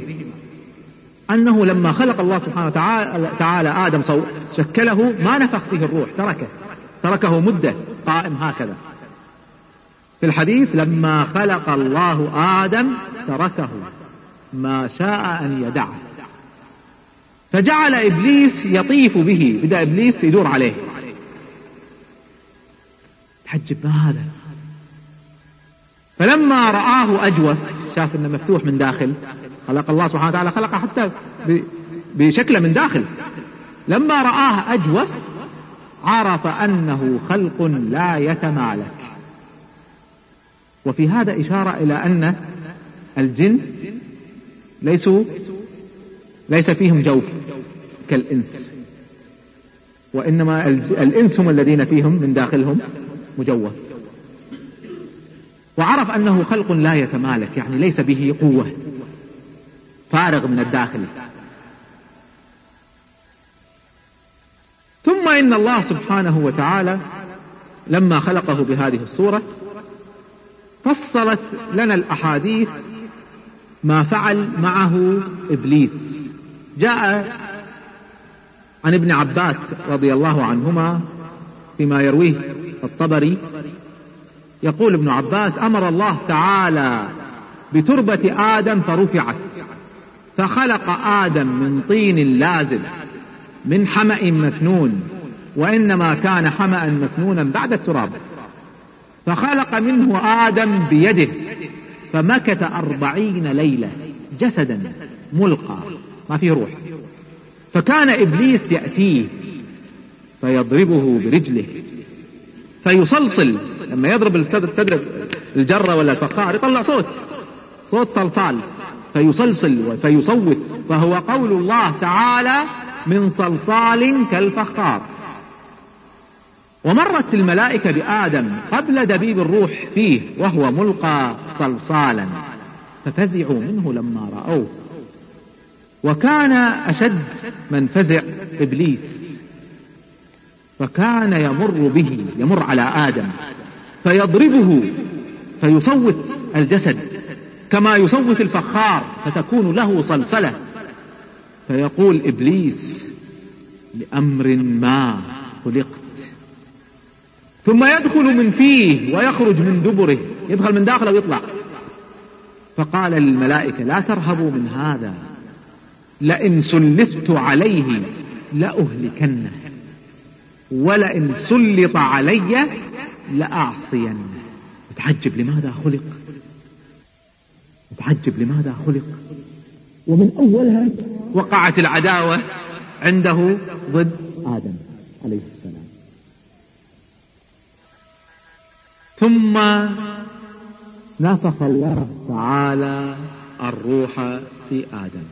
أنه لما خلق الله سبحانه وتعالى تعالى آدم صو شكله ما نفخ فيه الروح تركه. تركه مدة قائم هكذا. في الحديث لما خلق الله آدم تركه. ما شاء أن يدعه فجعل إبليس يطيف به. بدأ إبليس يدور عليه. تعجب ما هذا؟ فلما رآه أجوف شاف أنه مفتوح من داخل. خلق الله سبحانه وتعالى خلقه حتى بشكله من داخل. لما رآه أجوف عرف أنه خلق لا يتمالك. وفي هذا إشارة إلى أن الجن ليسوا ليس فيهم جوف كالإنس. وإنما الإنس هم الذين فيهم من داخلهم مجوف. وعرف أنه خلق لا يتمالك يعني ليس به قوة فارغ من الداخل. ثم إن الله سبحانه وتعالى لما خلقه بهذه الصورة فصلت لنا الأحاديث ما فعل معه إبليس. جاء عن ابن عباس رضي الله عنهما فيما يرويه الطبري. يقول ابن عباس أمر الله تعالى بتربة آدم فرفعت فخلق آدم من طين لازل من حمأ مسنون وإنما كان حمأ مسنونا بعد التراب. فخلق منه آدم بيده فمكث أربعين ليلة جسدا ملقى ما فيه روح. فكان إبليس يأتيه فيضربه برجله فيصلصل لما يضرب التدرب الجرة ولا الفخار يطلع صوت صوت صلصال فيصلصل فيصوت فهو قول الله تعالى من صلصال كالفخار. ومرت الملائكة بآدم قبل دبيب الروح فيه وهو ملقى. صلصالا ففزعوا منه لما رأوه. وكان أشد من فزع إبليس فكان يمر به يمر على آدم فيضربه فيصوت الجسد كما يصوت الفخار فتكون له صلصلة. فيقول إبليس لأمر ما خلقت ثم يدخل من فيه ويخرج من دبره يدخل من داخله ويطلع. فقال للملائكة لا ترهبوا من هذا. لئن سلطت عليه لأهلكنه ولئن سلط علي لأعصينه تعجب لماذا خلق؟ تعجب لماذا خلق؟ ومن أولها وقعت العداوة عنده ضد آدم عليه السلام. ثم نفخ الله تعالى الروح في آدم.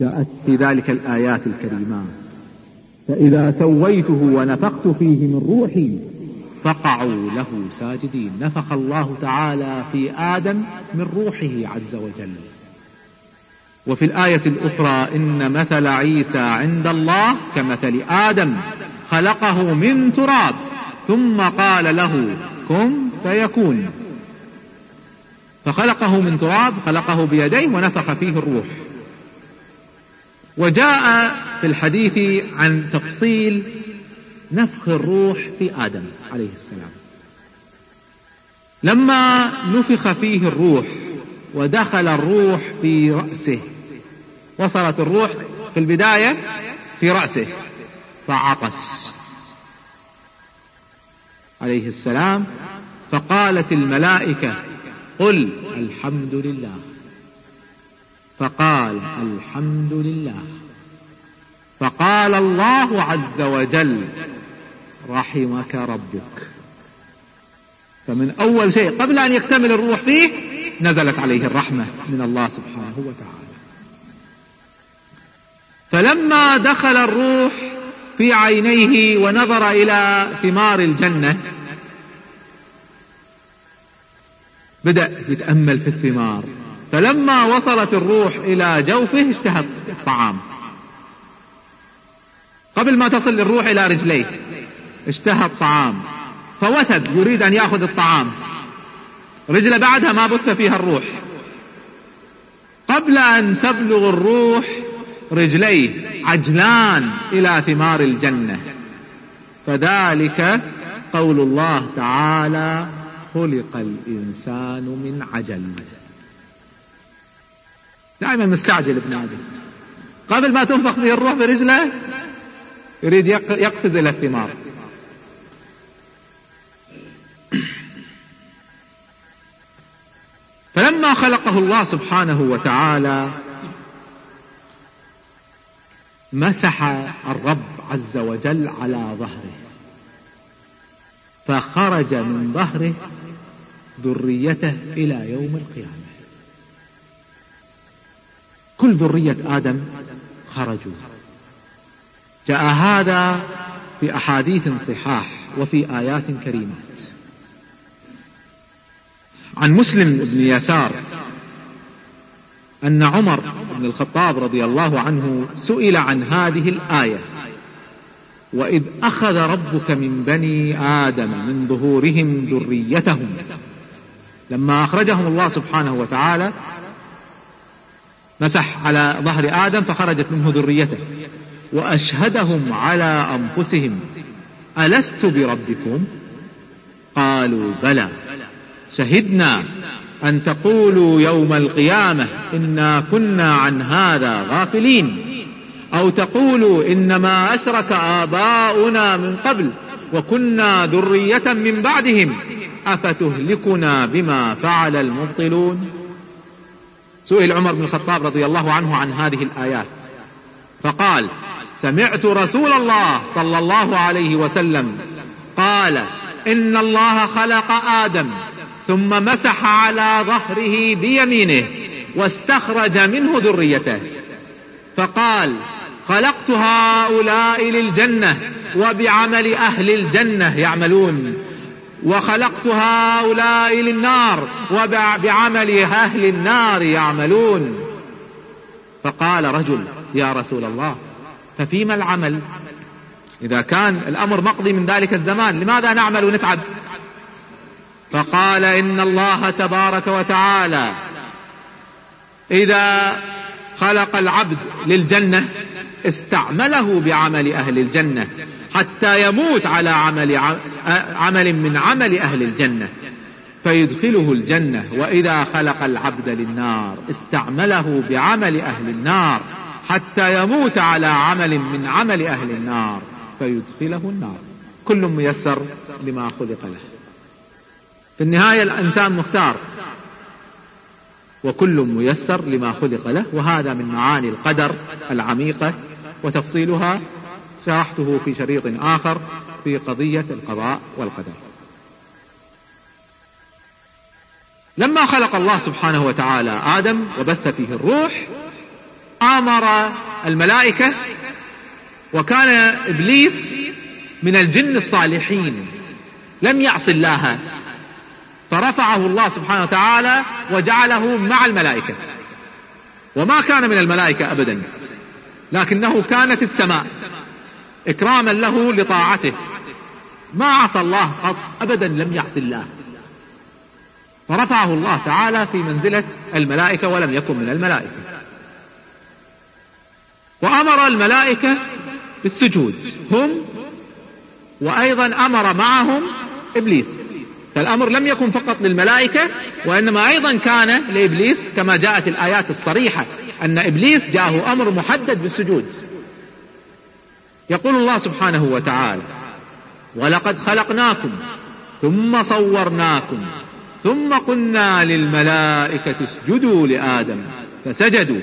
جاءت في ذلك الآيات الكريمات فإذا سويته ونفخت فيه من روحي فقعوا له ساجدين. نفخ الله تعالى في آدم من روحه عز وجل. وفي الآية الأخرى إن مثل عيسى عند الله كمثل آدم خلقه من تراب. ثم قال له كن فيكون. فخلقه من تراب خلقه بيديه ونفخ فيه الروح. وجاء في الحديث عن تفصيل نفخ الروح في آدم عليه السلام. لما نفخ فيه الروح ودخل الروح في رأسه وصلت الروح في البداية في رأسه فعطس. عليه السلام فقالت الملائكة قل الحمد لله. فقال الحمد لله. فقال الله عز وجل رحمك ربك. فمن أول شيء قبل أن يكتمل الروح فيه نزلت عليه الرحمة من الله سبحانه وتعالى. فلما دخل الروح في عينيه ونظر إلى ثمار الجنة. بدأ يتأمل في الثمار. فلما وصلت الروح إلى جوفه اشتهى الطعام. قبل ما تصل الروح إلى رجليه اشتهى الطعام فوثب يريد أن يأخذ الطعام. رجله بعدها ما بث فيها الروح. قبل أن تبلغ الروح رجليه عجلان إلى ثمار الجنة. فذلك قول الله تعالى خلق الإنسان من عجل. دائما مستعجل ابن آدم. قبل ما تنفخ به الروح برجله يريد يقفز إلى الثمار. فلما خلقه الله سبحانه وتعالى مسح الرب عز وجل على ظهره فخرج من ظهره ذريته إلى يوم القيامة. كل ذرية آدم خرجوا. جاء هذا في أحاديث صحاح وفي آيات كريمات. عن مسلم بن يسار أن عمر بن الخطاب رضي الله عنه سئل عن هذه الآية وإذ أخذ ربك من بني آدم من ظهورهم ذريتهم. لما أخرجهم الله سبحانه وتعالى مسح على ظهر آدم فخرجت منه ذريته وأشهدهم على أنفسهم ألست بربكم؟ قالوا بلى شهدنا أن تقولوا يوم القيامة إنا كنا عن هذا غافلين. أو تقولوا إنما أشرك آباؤنا من قبل وكنا ذرية من بعدهم. أفتهلكنا بما فعل المبطلون؟ سئل عمر بن الخطاب رضي الله عنه عن هذه الآيات. فقال سمعت رسول الله صلى الله عليه وسلم قال إن الله خلق آدم ثم مسح على ظهره بيمينه واستخرج منه ذريته. فقال خلقت هؤلاء للجنة وبعمل أهل الجنة يعملون وخلقت هؤلاء للنار وبعمل أهل النار يعملون. فقال رجل يا رسول الله ففيما العمل؟ إذا كان الأمر مقضي من ذلك الزمان لماذا نعمل ونتعب؟ فقال إن الله تبارك وتعالى إذا خلق العبد للجنة استعمله بعمل أهل الجنة حتى يموت على عمل عمل من عمل أهل الجنة فيدخله الجنة وإذا خلق العبد للنار استعمله بعمل أهل النار حتى يموت على عمل من عمل أهل النار فيدخله النار كل ميسر لما خلق له. في النهاية الإنسان مختار. وكل ميسر لما خلق له وهذا من معاني القدر العميقة وتفصيلها شرحته في شريط آخر في قضية القضاء والقدر. لما خلق الله سبحانه وتعالى آدم وبث فيه الروح آمر الملائكة وكان إبليس من الجن الصالحين. لم يعص الله. فرفعه الله سبحانه وتعالى وجعله مع الملائكة. وما كان من الملائكة أبدا لكنه كان في السماء إكراما له لطاعته. ما عصى الله قط أبدا لم يعص الله. فرفعه الله تعالى في منزلة الملائكة ولم يكن من الملائكة. وأمر الملائكة بالسجود هم وأيضا أمر معهم إبليس. فالأمر لم يكن فقط للملائكة وإنما أيضا كان لإبليس كما جاءت الآيات الصريحة أن إبليس جاءه أمر محدد بالسجود. يقول الله سبحانه وتعالى ولقد خلقناكم ثم صورناكم ثم قلنا للملائكة اسجدوا لآدم فسجدوا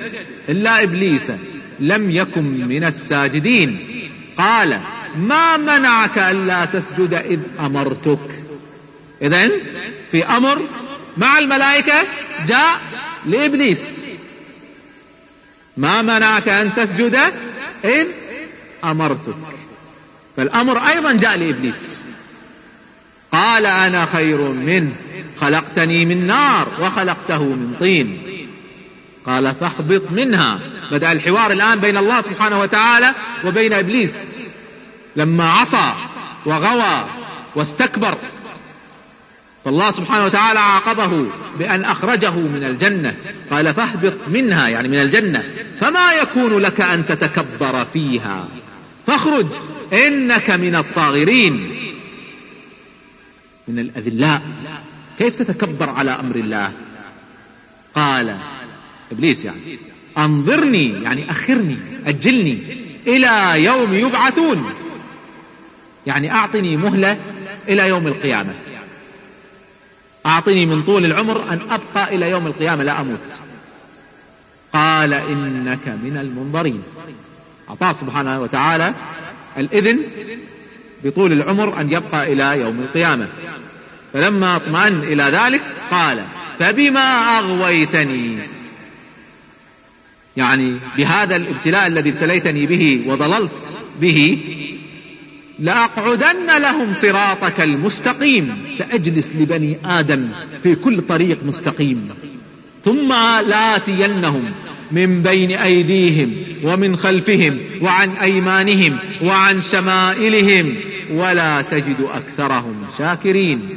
إلا إبليس لم يكن من الساجدين. قال ما منعك ألا تسجد إذ أمرتك؟ إذن في أمر مع الملائكة جاء لإبليس. ما منعك أن تسجد إذ أمرتك؟ فالأمر أيضا جاء لإبليس. قال أنا خير منه خلقتني من نار وخلقته من طين. قال فاهبط منها. بدأ الحوار الآن بين الله سبحانه وتعالى وبين إبليس. لما عصى وغوى واستكبر فالله سبحانه وتعالى عاقبه بأن أخرجه من الجنة. قال فاهبط منها يعني من الجنة. فما يكون لك أن تتكبر فيها. فاخرج إنك من الصاغرين. من الأذلاء. كيف تتكبر على أمر الله؟ قال إبليس يعني أنظرني يعني أخرني أجلني إلى يوم يبعثون. يعني أعطني مهلة إلى يوم القيامة. أعطني من طول العمر أن أبقى إلى يوم القيامة لا أموت. قال إنك من المنظرين. أعطاه سبحانه وتعالى الإذن بطول العمر أن يبقى إلى يوم القيامة. فلما اطمأن إلى ذلك قال فبما أغويتني؟ يعني بهذا الابتلاء الذي ابتليتني به وضللت به لأقعدن لهم صراطك المستقيم. سأجلس لبني آدم في كل طريق مستقيم. ثم لآتينهم من بين أيديهم ومن خلفهم وعن أيمانهم وعن شمائلهم ولا تجد أكثرهم شاكرين.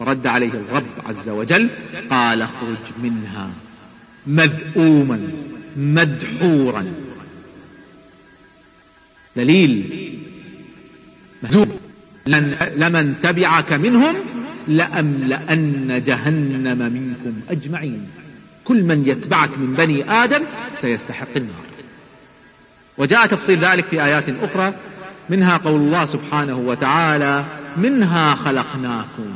رد عليه الرب عز وجل قال اخرج منها مذءوما مدحورا. دليل. مهزوم لمن تبعك منهم لأملأن جهنم منكم أجمعين. كل من يتبعك من بني آدم سيستحق النار. وجاء تفصيل ذلك في آيات أخرى منها قول الله سبحانه وتعالى منها خلقناكم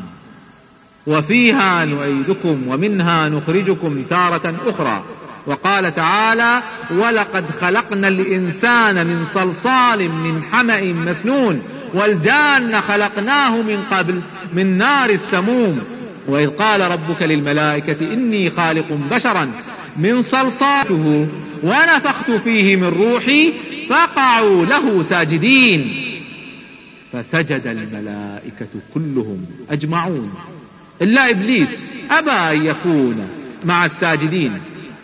وفيها نعيدكم ومنها نخرجكم تارة أخرى. وقال تعالى ولقد خلقنا الإنسان من صلصال من حمأ مسنون والجان خلقناه من قبل من نار السموم. وإذ قال ربك للملائكة إني خالق بشرا من صلصاته ونفخت فيه من روحي فقعوا له ساجدين. فسجد الملائكة كلهم أجمعون. إلا إبليس أبى أن يكون مع الساجدين.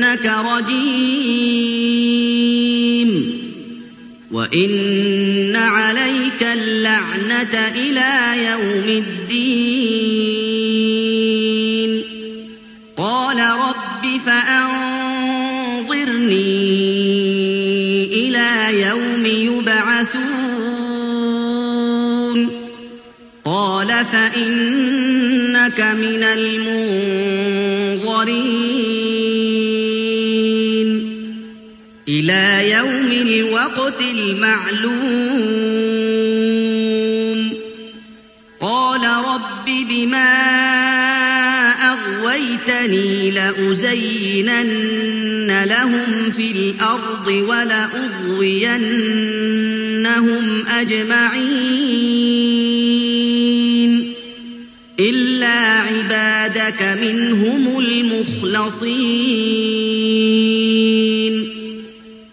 فإنك رجيم. وإن عليك اللعنة إلى يوم الدين. قال فأنظرني إلى يوم يبعثون. قال فإنك من المنظرين. إلى يوم الوقت المعلوم. قال رب بما أغويتني لأزينن لهم في الأرض ولأغوينهم أجمعين. إلا عبادك منهم المخلصين.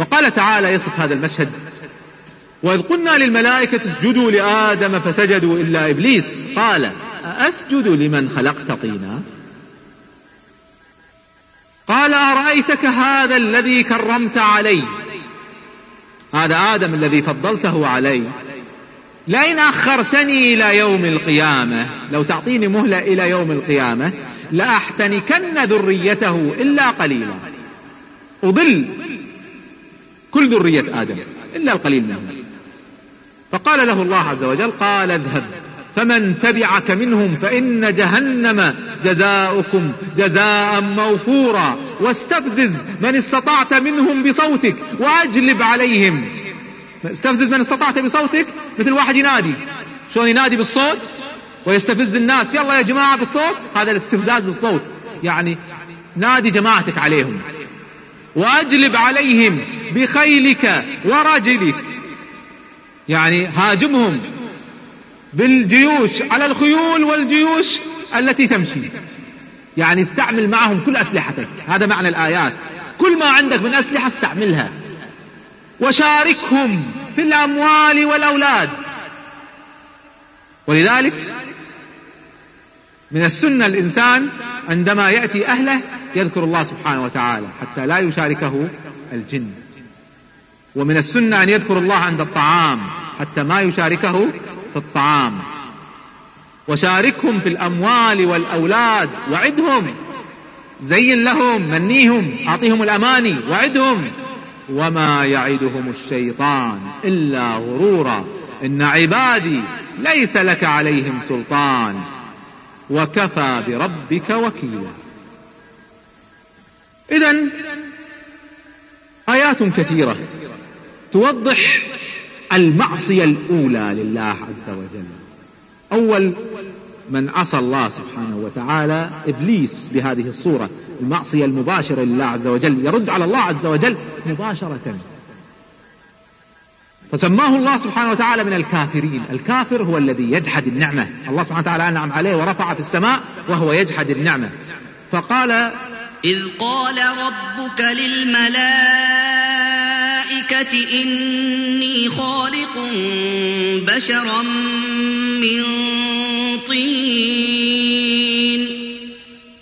وقال تعالى يصف هذا المشهد وإذ قلنا للملائكة اسجدوا لآدم فسجدوا إلا إبليس قال أسجد لمن خلقت طينا؟ قال أرأيتك هذا الذي كرمت علي؟ هذا آدم الذي فضلته علي. لئن أخرتني إلى يوم القيامة لو تعطيني مهلة إلى يوم القيامة لأحتنكن ذريته إلا قليلا. أضل. كل ذرية آدم إلا القليل منهم. فقال له الله عز وجل قال اذهب فمن تبعك منهم فإن جهنم جزاؤكم جزاء موفورا. واستفزز من استطعت منهم بصوتك وأجلب عليهم. استفزز من استطعت بصوتك؟ مثل واحد ينادي. شلون ينادي بالصوت؟ ويستفز الناس يلا يا جماعة بالصوت. هذا الاستفزاز بالصوت يعني نادي جماعتك عليهم. وأجلب عليهم بخيلك ورجلك. يعني هاجمهم بالجيوش على الخيول والجيوش التي تمشي. يعني استعمل معهم كل أسلحتك. هذا معنى الآيات. كل ما عندك من أسلحة استعملها. وشاركهم في الأموال والأولاد. ولذلك من السنة الإنسان عندما يأتي أهله يذكر الله سبحانه وتعالى حتى لا يشاركه الجن. ومن السنة أن يذكر الله عند الطعام حتى ما يشاركه في الطعام. وشاركهم في الأموال والأولاد وعدهم. زين لهم منيهم أعطيهم الأماني وعدهم. وما يعدهم الشيطان إلا غرورا. إن عبادي ليس لك عليهم سلطان. وكفى بربك وكيلا. إذا آيات كثيرة توضح المعصية الأولى لله عز وجل. أول من عصى الله سبحانه وتعالى إبليس بهذه الصورة المعصية المباشرة لله عز وجل يرد على الله عز وجل مباشرة. فسماه الله سبحانه وتعالى من الكافرين. الكافر هو الذي يجحد النعمة. الله سبحانه وتعالى أنعم عليه ورفع في السماء وهو يجحد النعمة. فقال إذ قال ربك للملائكة إني خالق بشرا من طين.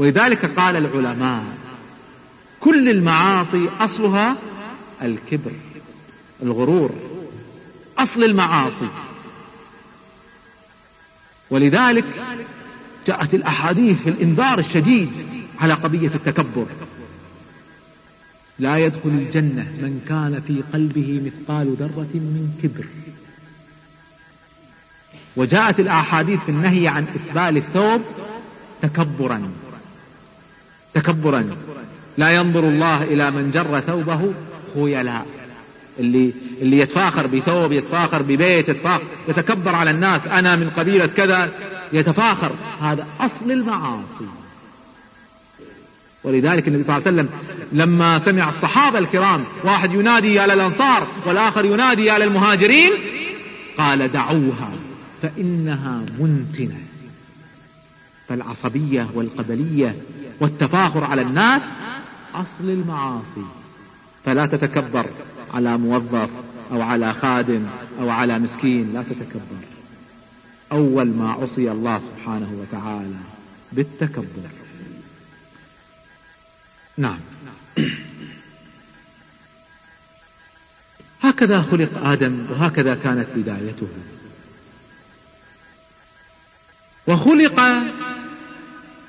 ولذلك قال العلماء كل المعاصي أصلها الكبر الغرور أصل المعاصي. ولذلك جاءت الأحاديث في الإنذار الشديد على قضية التكبر. لا يدخل الجنة من كان في قلبه مثقال ذرة من كبر. وجاءت الأحاديث في النهي عن إسبال الثوب تكبرا. تكبرا. لا ينظر الله إلى من جر ثوبه خيلاء اللي اللي يتفاخر بثوب يتفاخر ببيت يتفاخر يتكبر على الناس أنا من قبيلة كذا يتفاخر. هذا أصل المعاصي. ولذلك النبي صلى الله عليه وسلم لما سمع الصحابة الكرام واحد ينادي يا للأنصار والآخر ينادي يا للمهاجرين قال دعوها فإنها منتنة. فالعصبية والقبلية والتفاخر على الناس أصل المعاصي. فلا تتكبر على موظف أو على خادم أو على مسكين لا تتكبر. أول ما عصي الله سبحانه وتعالى بالتكبر. نعم. هكذا خلق آدم وهكذا كانت بدايته. وخلق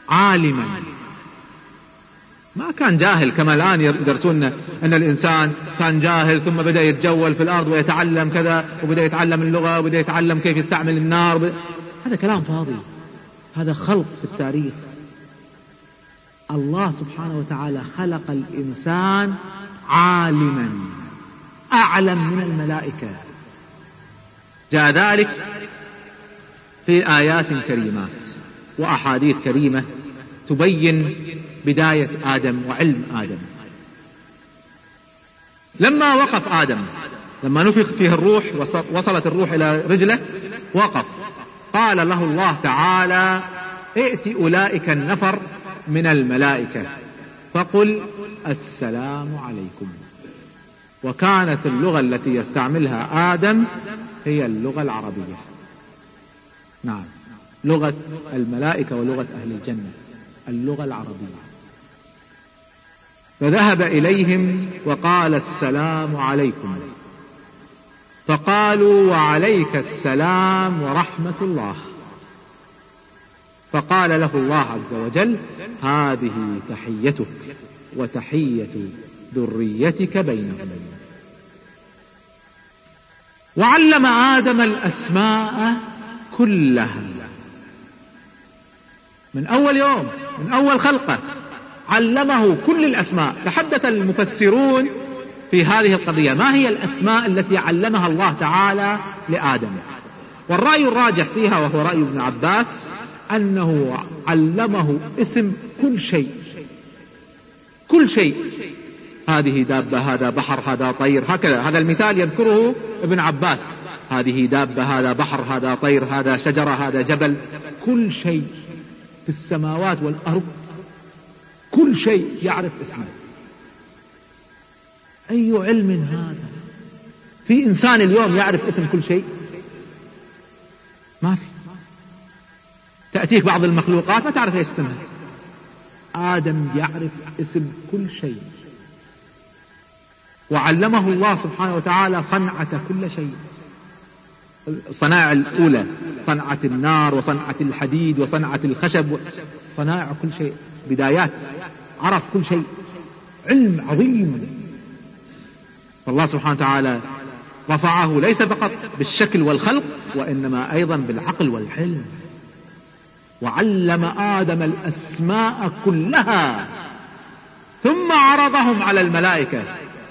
عالما. ما كان جاهل كما الآن يدرسون أن الإنسان كان جاهل ثم بدأ يتجول في الأرض ويتعلم كذا وبدأ يتعلم اللغة وبدأ يتعلم كيف يستعمل النار. هذا كلام فاضي. هذا خلط في التاريخ. الله سبحانه وتعالى خلق الإنسان عالما أعلم من الملائكة. جاء ذلك في آيات كريمات وأحاديث كريمة تبين بداية آدم وعلم آدم. لما وقف آدم لما نفخ فيه الروح وصلت الروح إلى رجله وقف. قال له الله تعالى ائت أولئك النفر من الملائكة. فقل السلام عليكم. وكانت اللغة التي يستعملها آدم هي اللغة العربية. نعم. لغة الملائكة ولغة أهل الجنة. اللغة العربية. فذهب إليهم وقال السلام عليكم. فقالوا وعليك السلام ورحمة الله. فقال له الله عز وجل هذه تحيتك وتحية ذريتك بينهم. وعلم آدم الأسماء كلها. من أول يوم من أول خلقة. علمه كل الأسماء. تحدث المفسرون في هذه القضية. ما هي الأسماء التي علمها الله تعالى لآدم؟ والرأي الراجح فيها وهو رأي ابن عباس أنه علمه اسم كل شيء. كل شيء. هذه دابة هذا بحر هذا طير هكذا. هذا المثال يذكره ابن عباس. هذه دابة هذا بحر هذا طير هذا شجرة هذا جبل. كل شيء في السماوات والأرض كل شيء يعرف اسمه أي علم هذا؟ في إنسان اليوم يعرف اسم كل شيء؟ ما في. تأتيك بعض المخلوقات ما تعرف إيش اسمها. آدم يعرف اسم كل شيء. وعلمه الله سبحانه وتعالى صنعة كل شيء. الصنائع الأولى صنعة النار وصنعة الحديد وصنعة الخشب صنائع كل شيء بدايات. عرف كل شيء. علم عظيم. فالله سبحانه وتعالى رفعه ليس فقط بالشكل والخلق وإنما أيضا بالعقل والحلم. وعلم آدم الأسماء كلها ثم عرضهم على الملائكة.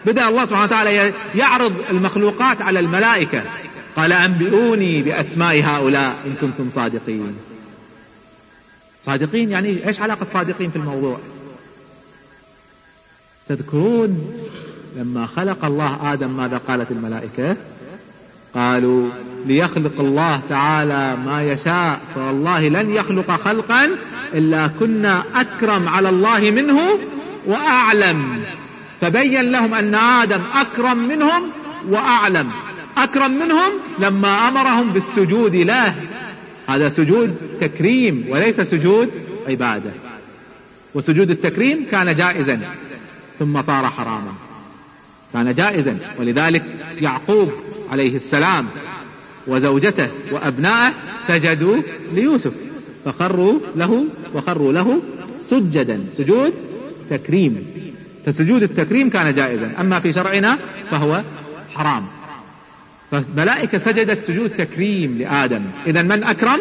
بدأ الله سبحانه وتعالى يعرض المخلوقات على الملائكة. قال أنبئوني بأسماء هؤلاء إن كنتم صادقين. صادقين يعني إيش علاقة صادقين في الموضوع؟ تذكرون لما خلق الله آدم ماذا قالت الملائكة؟ قالوا ليخلق الله تعالى ما يشاء فوالله لن يخلق خلقا إلا كنا أكرم على الله منه وأعلم. فبين لهم أن آدم أكرم منهم وأعلم. أكرم منهم لما أمرهم بالسجود له. هذا سجود تكريم وليس سجود عبادة. وسجود التكريم كان جائزا. ثم صار حراما. كان جائزا. ولذلك يعقوب عليه السلام وزوجته وأبنائه سجدوا ليوسف فخروا له وخروا له سجدا سجود تكريم. فسجود التكريم كان جائزا. أما في شرعنا فهو حرام. فالملائكة سجدت سجود تكريم لآدم. إذا من أكرم؟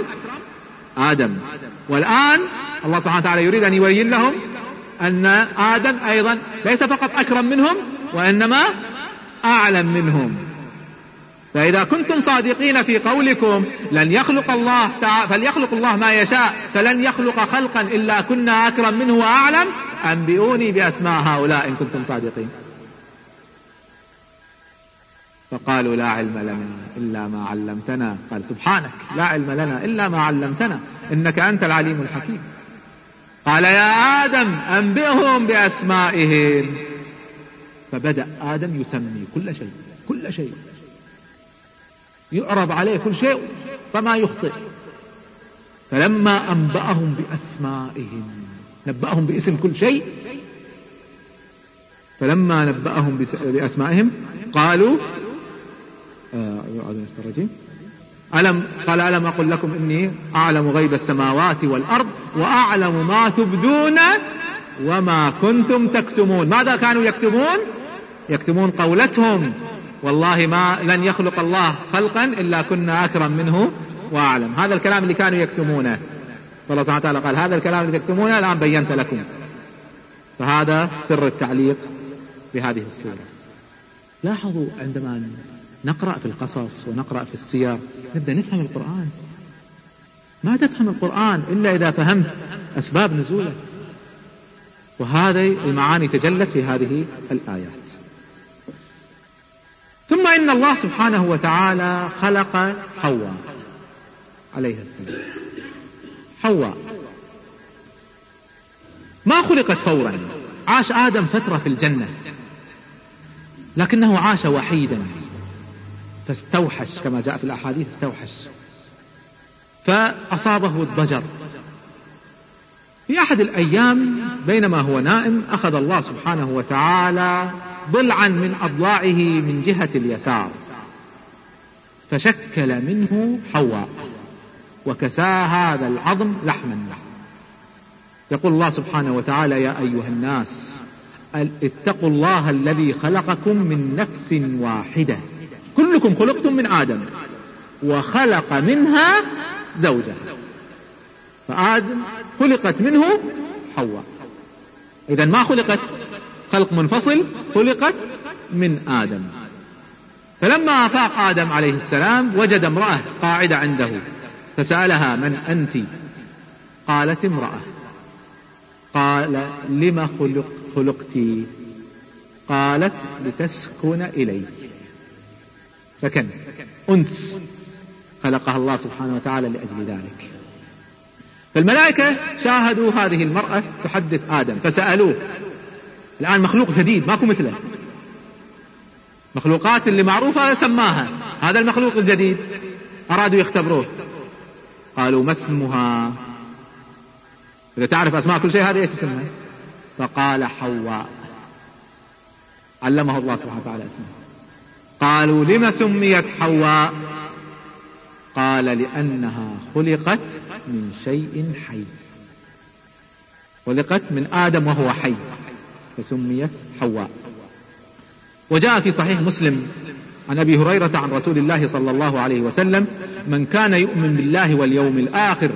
آدم. والآن الله سبحانه وتعالى يريد أن يبين لهم أن آدم أيضا ليس فقط أكرم منهم وإنما أعلم منهم. فإذا كنتم صادقين في قولكم لن يخلق الله فليخلق الله ما يشاء فلن يخلق خلقا إلا كنا أكرم منه وأعلم. أنبئوني بأسماء هؤلاء إن كنتم صادقين. فقالوا لا علم لنا إلا ما علمتنا. قال سبحانك لا علم لنا إلا ما علمتنا. إنك أنت العليم الحكيم. قال يا آدم أنبئهم بأسمائهم. فبدأ آدم يسمي كل شيء كل شيء. يعرض عليه كل شيء فما يخطئ. فلما أنبأهم بأسمائهم نبأهم باسم كل شيء. فلما نبأهم بأسمائهم قالوا آه ألم قال ألم أقل لكم إني أعلم غيب السماوات والأرض وأعلم ما تبدون وما كنتم تكتمون. ماذا كانوا يكتمون؟ يكتمون قولتهم. والله ما لن يخلق الله خلقا إلا كنا أكرم منه وأعلم. هذا الكلام اللي كانوا يكتمونه. فالله سبحانه وتعالى قال هذا الكلام اللي تكتمونه الآن بينت لكم. فهذا سر التعليق بهذه السورة. لاحظوا عندما نقرأ في القصص ونقرأ في السير نبدأ نفهم القرآن. ما تفهم القرآن إلا إذا فهمت أسباب نزوله. وهذه المعاني تجلت في هذه الآيات. ثم إن الله سبحانه وتعالى خلق حواء عليه السلام. حواء. ما خلقت فورا. عاش آدم فترة في الجنة. لكنه عاش وحيدا. فاستوحش كما جاء في الأحاديث استوحش. فأصابه الضجر. في أحد الأيام بينما هو نائم أخذ الله سبحانه وتعالى ضلعا من أضلاعه من جهة اليسار. فشكل منه حواء وكسى هذا العظم لحما. يقول الله سبحانه وتعالى يا أيها الناس اتقوا الله الذي خلقكم من نفس واحدة. كلكم خلقتم من آدم وخلق منها زوجها. فآدم خلقت منه حواء. إذا ما خلقت؟ خلق منفصل خلقت من آدم. فلما أفاق آدم عليه السلام وجد امرأة قاعدة عنده فسألها من أنت؟ قالت امرأة. قال لم خلق خلقت قالت لتسكن إليه سكن. أنس خلقها الله سبحانه وتعالى لأجل ذلك. فالملائكة شاهدوا هذه المرأة تحدث آدم فسألوه الآن مخلوق جديد ماكو مثله. مخلوقات اللي معروفة سماها هذا المخلوق الجديد أرادوا يختبروه. قالوا ما اسمها؟ إذا تعرف أسماء كل شيء هذا إيش اسمها؟ فقال حواء. علمه الله سبحانه وتعالى اسمه. قالوا لم سميت حواء؟ قال لأنها خلقت من شيء حي. خلقت من آدم وهو حي فسميت حواء. وجاء في صحيح مسلم عن أبي هريرة عن رسول الله صلى الله عليه وسلم من كان يؤمن بالله واليوم الآخر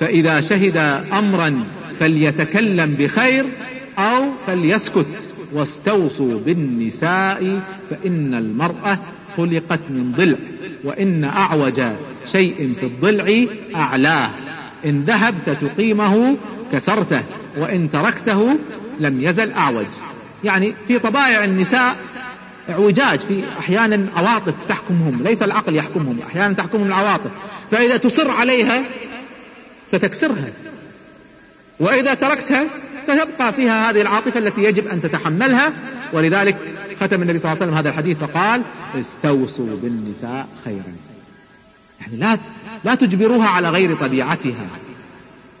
فإذا شهد أمرا فليتكلم بخير أو فليسكت. واستوصوا بالنساء فإن المرأة خلقت من ضلع وإن أعوج شيء في الضلع أعلاه. إن ذهبت تقيمه كسرته وإن تركته لم يزل أعوج. يعني في طبائع النساء إعوجاج في أحيانا عواطف تحكمهم ليس العقل يحكمهم أحيانا تحكمهم العواطف. فإذا تصر عليها ستكسرها. وإذا تركتها ستبقى فيها هذه العاطفة التي يجب أن تتحملها. ولذلك ختم النبي صلى الله عليه وسلم هذا الحديث فقال استوصوا بالنساء خيرا. يعني لا لا تجبروها على غير طبيعتها.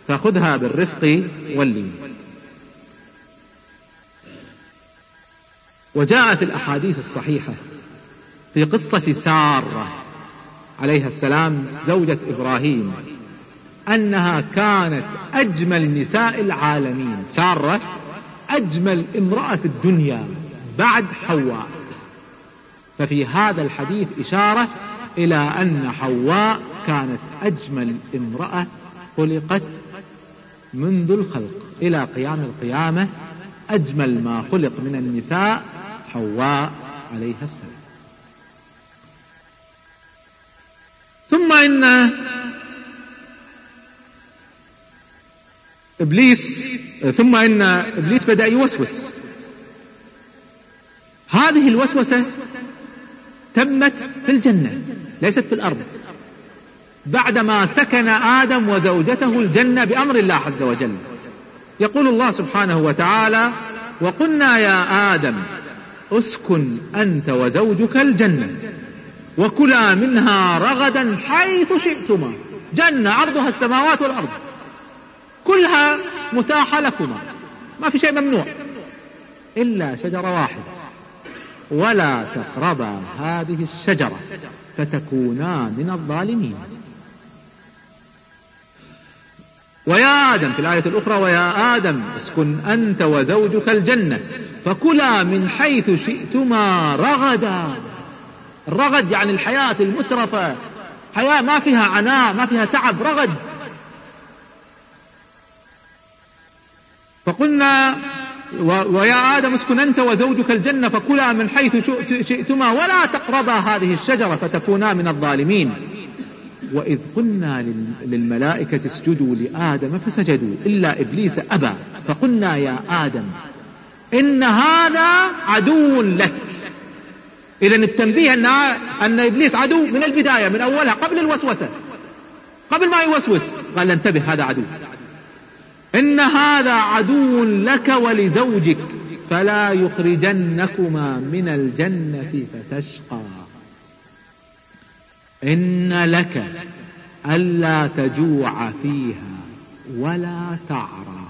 فخذها بالرفق واللين. وجاء في الأحاديث الصحيحة في قصة سارة عليها السلام زوجة إبراهيم. أنها كانت أجمل نساء العالمين. سارة أجمل امرأة في الدنيا بعد حواء. ففي هذا الحديث إشارة إلى أن حواء كانت أجمل امرأة خلقت منذ الخلق. إلى قيام القيامة أجمل ما خلق من النساء حواء عليها السلام. ثم إن إبليس ثم إن إبليس بدأ يوسوس. هذه الوسوسة تمت في الجنة ليست في الأرض. بعدما سكن آدم وزوجته الجنة بأمر الله عز وجل. يقول الله سبحانه وتعالى وقلنا يا آدم أسكن أنت وزوجك الجنة وكلا منها رغدا حيث شئتما. جنة عرضها السماوات والأرض. كلها متاحة لكما ما في شيء ممنوع. إلا شجرة واحدة. ولا تقربا هذه الشجرة فتكونا من الظالمين. ويا آدم في الآية الأخرى ويا آدم اسكن أنت وزوجك الجنة. فكلا من حيث شئتما رغدا. الرغد يعني الحياة المترفة. حياة ما فيها عناء ما فيها تعب رغد. فقلنا ويا آدم اسكن أنت وزوجك الجنة فكلا من حيث شئتما ولا تقربا هذه الشجرة فتكونا من الظالمين. وإذ قلنا للملائكة اسجدوا لآدم فسجدوا إلا إبليس أبى. فقلنا يا آدم إن هذا عدو لك. إذا التنبيه أن, أن إبليس عدو من البداية من أولها قبل الوسوسة. قبل ما يوسوس قال انتبه هذا عدو. إن هذا عدو لك ولزوجك فلا يخرجنكما من الجنة فتشقى. إن لك ألا تجوع فيها ولا تعرى.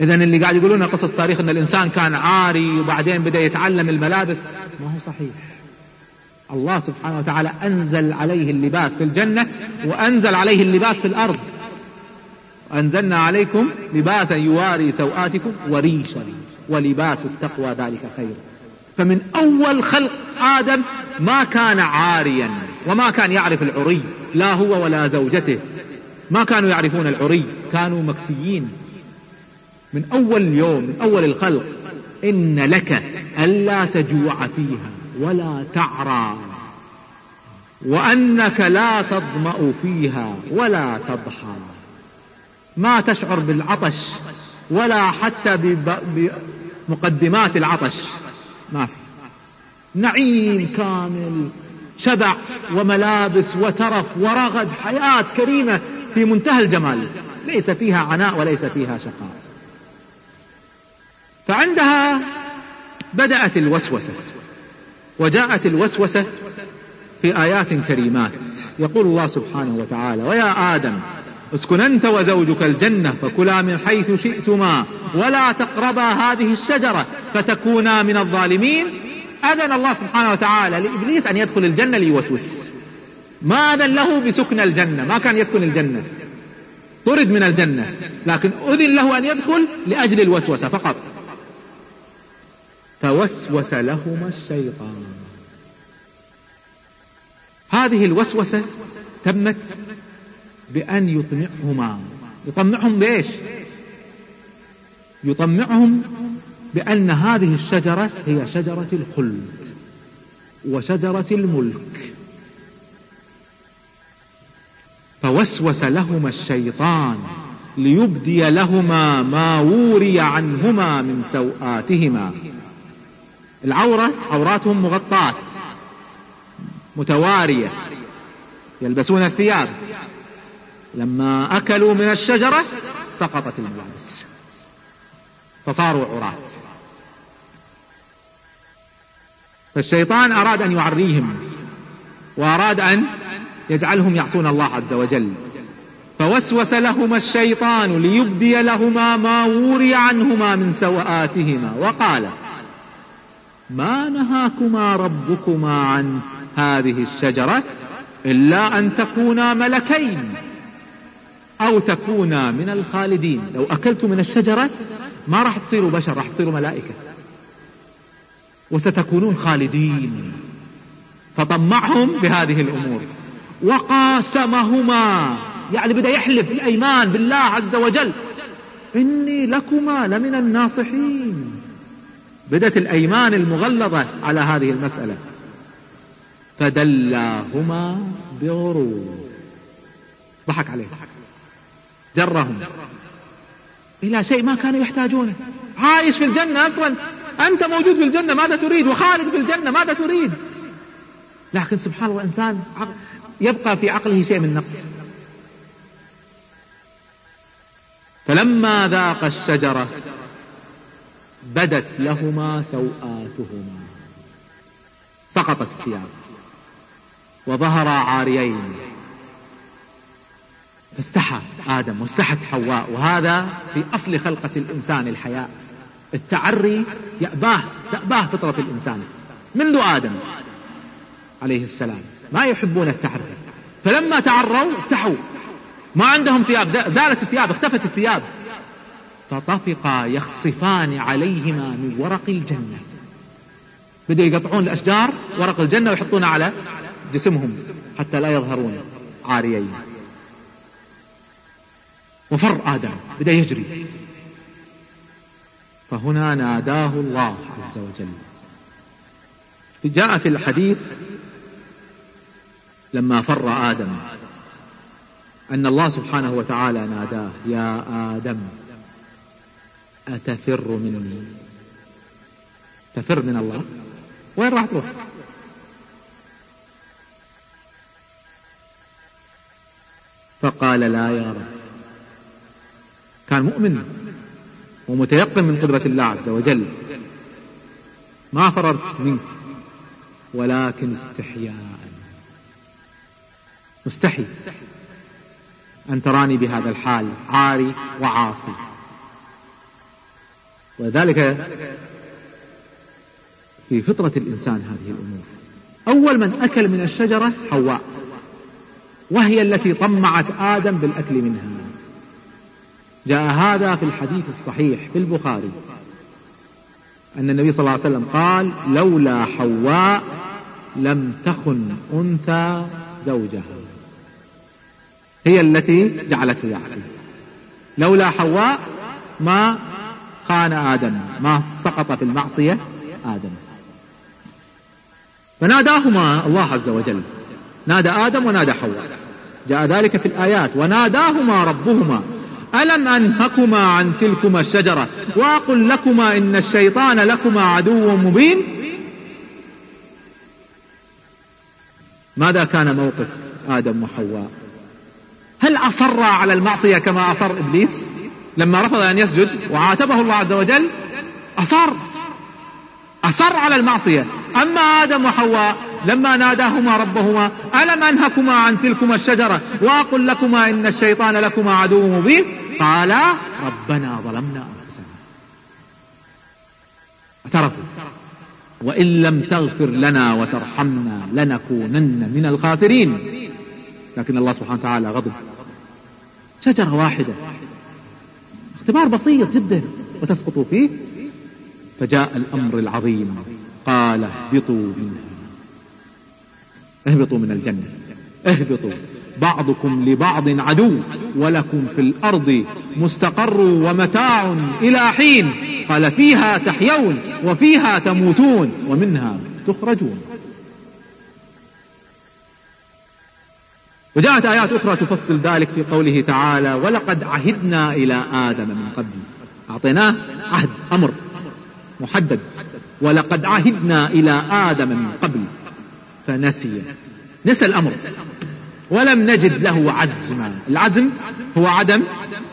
إذا اللي قاعد يقولون قصص تاريخ أن الإنسان كان عاري وبعدين بدأ يتعلم الملابس ما هو صحيح. الله سبحانه وتعالى أنزل عليه اللباس في الجنة وأنزل عليه اللباس في الأرض. أنزلنا عليكم لباسا يواري سوآتكم وريشا ولباس التقوى ذلك خير. فمن أول خلق آدم ما كان عاريا وما كان يعرف العري لا هو ولا زوجته. ما كانوا يعرفون العري كانوا مكسيين. من أول يوم من أول الخلق إن لك ألا تجوع فيها ولا تعرى وأنك لا تظمأ فيها ولا تضحى. ما تشعر بالعطش ولا حتى بمقدمات العطش. ما في. نعيم كامل شبع وملابس وترف ورغد حياة كريمة في منتهى الجمال. ليس فيها عناء وليس فيها شقاء. فعندها بدأت الوسوسة وجاءت الوسوسة في آيات كريمات. يقول الله سبحانه وتعالى ويا آدم اسكن أنت وزوجك الجنة فكلا من حيث شئتما ولا تقربا هذه الشجرة فتكونا من الظالمين. أذن الله سبحانه وتعالى لإبليس أن يدخل الجنة ليوسوس. ما أذن له بسكن الجنة؟ ما كان يسكن الجنة. طرد من الجنة. لكن أذن له أن يدخل لأجل الوسوسة فقط. فوسوس لهما الشيطان. هذه الوسوسة تمت بأن يطمعهما يطمعهم بإيش؟ يطمعهم بأن هذه الشجرة هي شجرة الخلد وشجرة الملك. فوسوس لهما الشيطان ليبدي لهما ما وري عنهما من سوآتهما. العورة عوراتهم مغطاة متوارية يلبسون الثياب. لما أكلوا من الشجرة سقطت الملابس. فصاروا عراة. فالشيطان أراد أن يعريهم وأراد أن يجعلهم يعصون الله عز وجل. فوسوس لهما الشيطان ليبدي لهما ما وري عنهما من سوآتهما. وقال ما نهاكما ربكما عن هذه الشجرة إلا أن تكونا ملكين. أو تكونا من الخالدين. لو أكلت من الشجرة ما راح تصيروا بشر راح تصيروا ملائكة. وستكونون خالدين. فطمعهم بهذه الأمور. وقاسمهما. يعني بدأ يحلف الأيمان بالله عز وجل. إني لكما لمن الناصحين. بدت الأيمان المغلظة على هذه المسألة. فدلاهما بغرور ضحك عليه. جرهم. إلى شيء ما كانوا يحتاجونه. عايش في الجنة أصلا. أنت موجود في الجنة ماذا تريد؟ وخالد في الجنة ماذا تريد؟ لكن سبحان الله الإنسان يبقى في عقله شيء من نقص. فلما ذاق الشجرة بدت لهما سوآتهما. سقطت الثياب. وظهرا عاريين. فاستحى آدم واستحت حواء وهذا في أصل خلقة الإنسان الحياء. التعري يأباه تأباه فطرة الإنسان. منذ آدم عليه السلام. ما يحبون التعري. فلما تعروا استحوا. ما عندهم ثياب. زالت الثياب اختفت الثياب. فطفقا يخصفان عليهما من ورق الجنة. بدأوا يقطعون الأشجار ورق الجنة ويحطونها على جسمهم حتى لا يظهرون عاريين. وفر آدم بدأ يجري. فهنا ناداه الله عز وجل. جاء في الحديث لما فر آدم أن الله سبحانه وتعالى ناداه يا آدم أتفر مني؟ تفر من الله؟ وين راح تروح؟ فقال لا يا رب. كان مؤمن ومتيقن من قدرة الله عز وجل. ما فررت منك ولكن استحياء. مستحي أن تراني بهذا الحال عاري وعاصي. وذلك في فطرة الإنسان هذه الأمور. أول من أكل من الشجرة حواء وهي التي طمعت آدم بالأكل منها. جاء هذا في الحديث الصحيح في البخاري. أن النبي صلى الله عليه وسلم قال لولا حواء لم تخن أنثى زوجها. هي التي جعلته يعصي لولا حواء ما خان آدم ما سقط في المعصية آدم. فناداهما الله عز وجل. نادى آدم ونادى حواء. جاء ذلك في الآيات. وناداهما ربهما. ألم أنهكما عن تلكما الشجرة وأقل لكما إن الشيطان لكما عدو مبين؟ ماذا كان موقف آدم وحواء؟ هل أصر على المعصية كما أصر إبليس؟ لما رفض أن يسجد وعاتبه الله عز وجل أصر. أصر على المعصية. أما آدم وحواء لما ناداهما ربهما ألم أنهكما عن تلكما الشجرة وأقل لكما إن الشيطان لكما عدو مبين؟ قالا ربنا ظلمنا أنفسنا. اعترفوا وإن لم تغفر لنا وترحمنا لنكونن من الخاسرين. لكن الله سبحانه وتعالى غضب. شجرة واحدة. اختبار بسيط جدا وتسقط فيه. فجاء الأمر العظيم. قال اهبطوا منها. اهبطوا من الجنة. اهبطوا. بعضكم لبعض عدو ولكم في الأرض مستقر ومتاع إلى حين قال فيها تحيون وفيها تموتون ومنها تخرجون. وجاءت آيات أخرى تفصل ذلك في قوله تعالى ولقد عهدنا إلى آدم من قبل أعطيناه عهد أمر محدد ولقد عهدنا إلى آدم من قبل فنسي نسى الأمر ولم نجد له عزما العزم هو عدم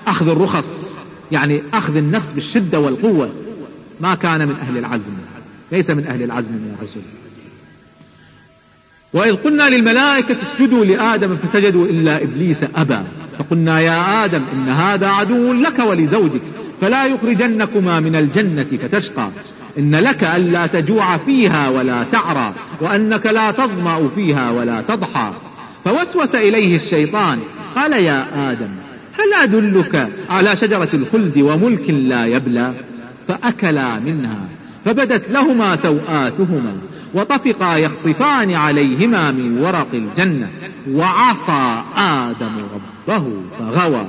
أخذ الرخص يعني أخذ النفس بالشدة والقوة. ما كان من أهل العزم ليس من أهل العزم من الرسل وإذ قلنا للملائكة اسجدوا لآدم فسجدوا إلا إبليس أبى. فقلنا يا آدم إن هذا عدو لك ولزوجك فلا يخرجنكما من الجنة فتشقى. إن لك ألا تجوع فيها ولا تعرى وأنك لا تظمأ فيها ولا تضحى. فوسوس إليه الشيطان قال يا آدم هل أدلك على شجرة الخلد وملك لا يبلى؟ فأكلا منها فبدت لهما سوآتهما وطفقا يخصفان عليهما من ورق الجنة وعصى آدم ربه فغوى.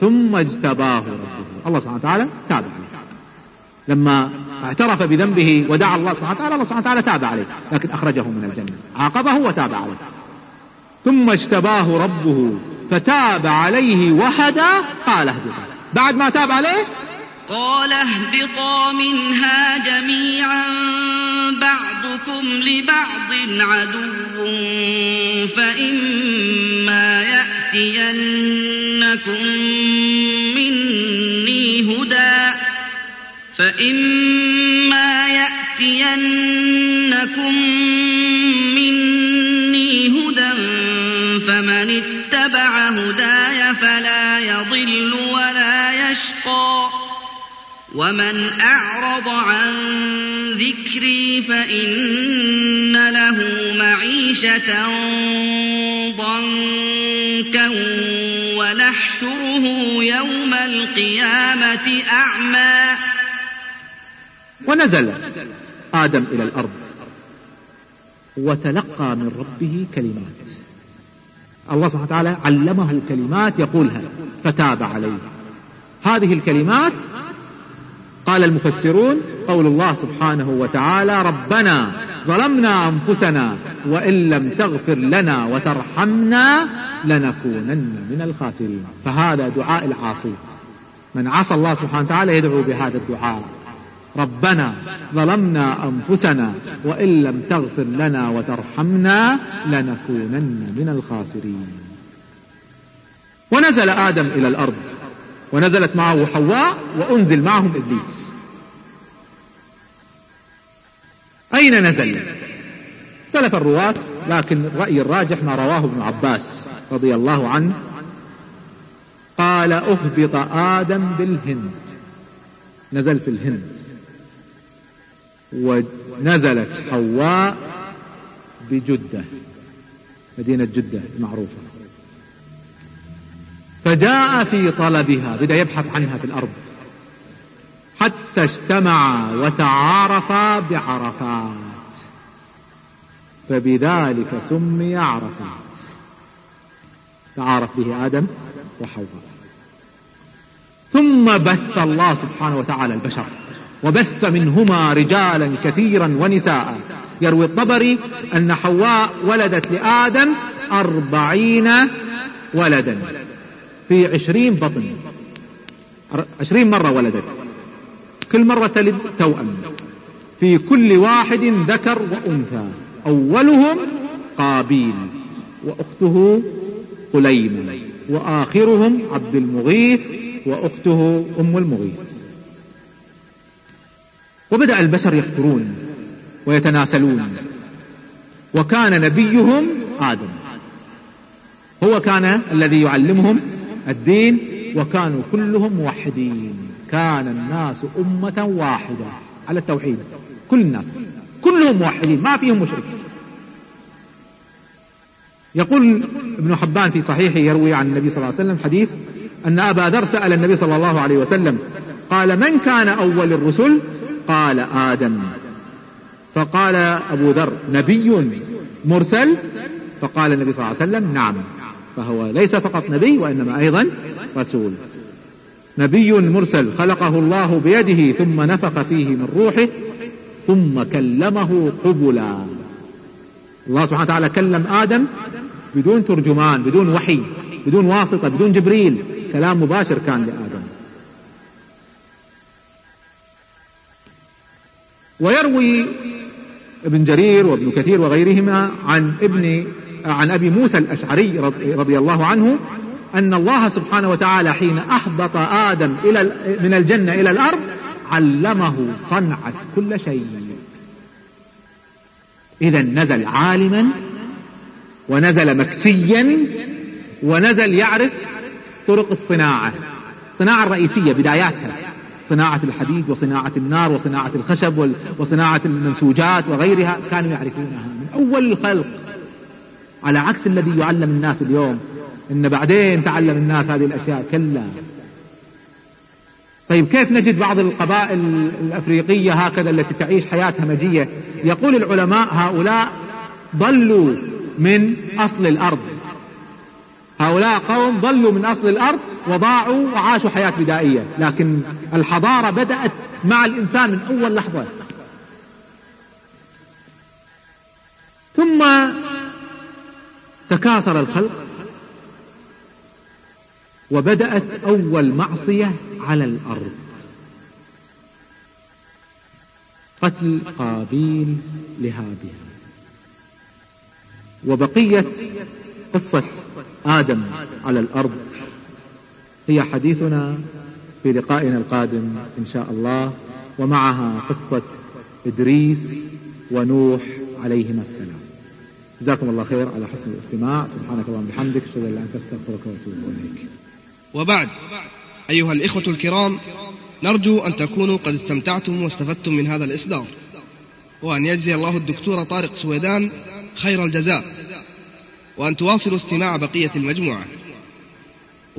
ثم اجتباه ربه. الله سبحانه وتعالى تاب عليه. لما اعترف بذنبه ودعا الله سبحانه وتعالى الله سبحانه وتعالى تاب عليه لكن أخرجه من الجنة عاقبه وتاب عليه. ثم اجتباه ربه فتاب عليه وهدى قال اهبطا بعد ما تاب عليه؟ قال اهبطا منها جميعا بعضكم لبعض عدو فإما يأتينكم مني هدى فإما يأتينكم هداي فلا يضل ولا يشقى. ومن أعرض عن ذكري فإن له معيشة ضنكا ونحشره يوم القيامة أعمى. ونزل آدم إلى الأرض وتلقى من ربه كلمات. الله سبحانه وتعالى علمه كلمات يقولها فتاب عليه. هذه الكلمات قال المفسرون قول الله سبحانه وتعالى ربنا ظلمنا أنفسنا وإن لم تغفر لنا وترحمنا لنكونن من الخاسرين. فهذا دعاء العاصي. من عصى الله سبحانه وتعالى يدعو بهذا الدعاء. ربنا ظلمنا أنفسنا وإن لم تغفر لنا وترحمنا لنكونن من الخاسرين. ونزل آدم إلى الأرض ونزلت معه حواء وأنزل معهم إبليس. أين نزل؟ اختلف الرواة لكن الرأي الراجح ما رواه ابن عباس رضي الله عنه. قال أهبط آدم بالهند. نزل في الهند. ونزلت حواء بجدة مدينة جدة المعروفة فجاء في طلبها بدأ يبحث عنها في الأرض. حتى اجتمعا وتعارفا بعرفات. فبذلك سمي عرفات. تعارف به آدم وحواء. ثم بث الله سبحانه وتعالى البشر. وبث منهما رجالا كثيرا ونساء. يروي الطبري أن حواء ولدت لآدم أربعين ولدا. في عشرين بطن. عشرين مرة ولدت. كل مرة تلد توأم. في كل واحد ذكر وأنثى. أولهم قابيل وأخته قليمة وآخرهم عبد المغيث وأخته أم المغيث. وبدأ البشر يكثرون ويتناسلون. وكان نبيهم آدم. هو كان الذي يعلمهم الدين وكانوا كلهم موحدين. كان الناس أمة واحدة على التوحيد. كل الناس. كلهم موحدين ما فيهم مشرك. يقول ابن حبان في صحيحه يروي عن النبي صلى الله عليه وسلم حديث أن أبا ذر سأل النبي صلى الله عليه وسلم قال من كان أول الرسل قال آدم. فقال أبو ذر نبي مرسل؟ فقال النبي صلى الله عليه وسلم نعم. فهو ليس فقط نبي وإنما أيضا رسول. نبي مرسل خلقه الله بيده ثم نفخ فيه من روحه ثم كلمه قبلا. الله سبحانه وتعالى كلم آدم بدون ترجمان بدون وحي بدون واسطة بدون جبريل. كلام مباشر كان لآدم. ويروي ابن جرير وابن كثير وغيرهما عن ابن عن أبي موسى الأشعري رضي الله عنه أن الله سبحانه وتعالى حين اهبط آدم إلى من الجنة إلى الأرض علمه صنعة كل شيء. اذا نزل عالما ونزل مكسيا ونزل يعرف طرق الصناعة. الصناعة الرئيسية بداياتها. صناعة الحديد وصناعة النار وصناعة الخشب وصناعة المنسوجات وغيرها كانوا يعرفونها من أول الخلق. على عكس الذي يعلم الناس اليوم إن بعدين تعلم الناس هذه الأشياء كلا. طيب كيف نجد بعض القبائل الأفريقية هكذا التي تعيش حياة همجية؟ يقول العلماء هؤلاء ضلوا من أصل الأرض. هؤلاء قوم ضلوا من أصل الأرض وضاعوا وعاشوا حياة بدائية. لكن الحضارة بدأت مع الإنسان من أول لحظة. ثم تكاثر الخلق وبدأت أول معصية على الأرض. قتل قابيل لهابيل وبقية قصة آدم على الأرض. هي حديثنا في لقائنا القادم إن شاء الله ومعها قصة إدريس ونوح عليهما السلام. جزاكم الله خير على حسن الاستماع. سبحانك اللهم وبحمدك أشهد أن لا إله إلا أنت أستغفرك وأتوب إليك. وبعد أيها الإخوة الكرام نرجو أن تكونوا قد استمتعتم واستفدتم من هذا الإصدار. وأن يجزي الله الدكتور طارق سويدان خير الجزاء. وأن تواصلوا استماع بقية المجموعة.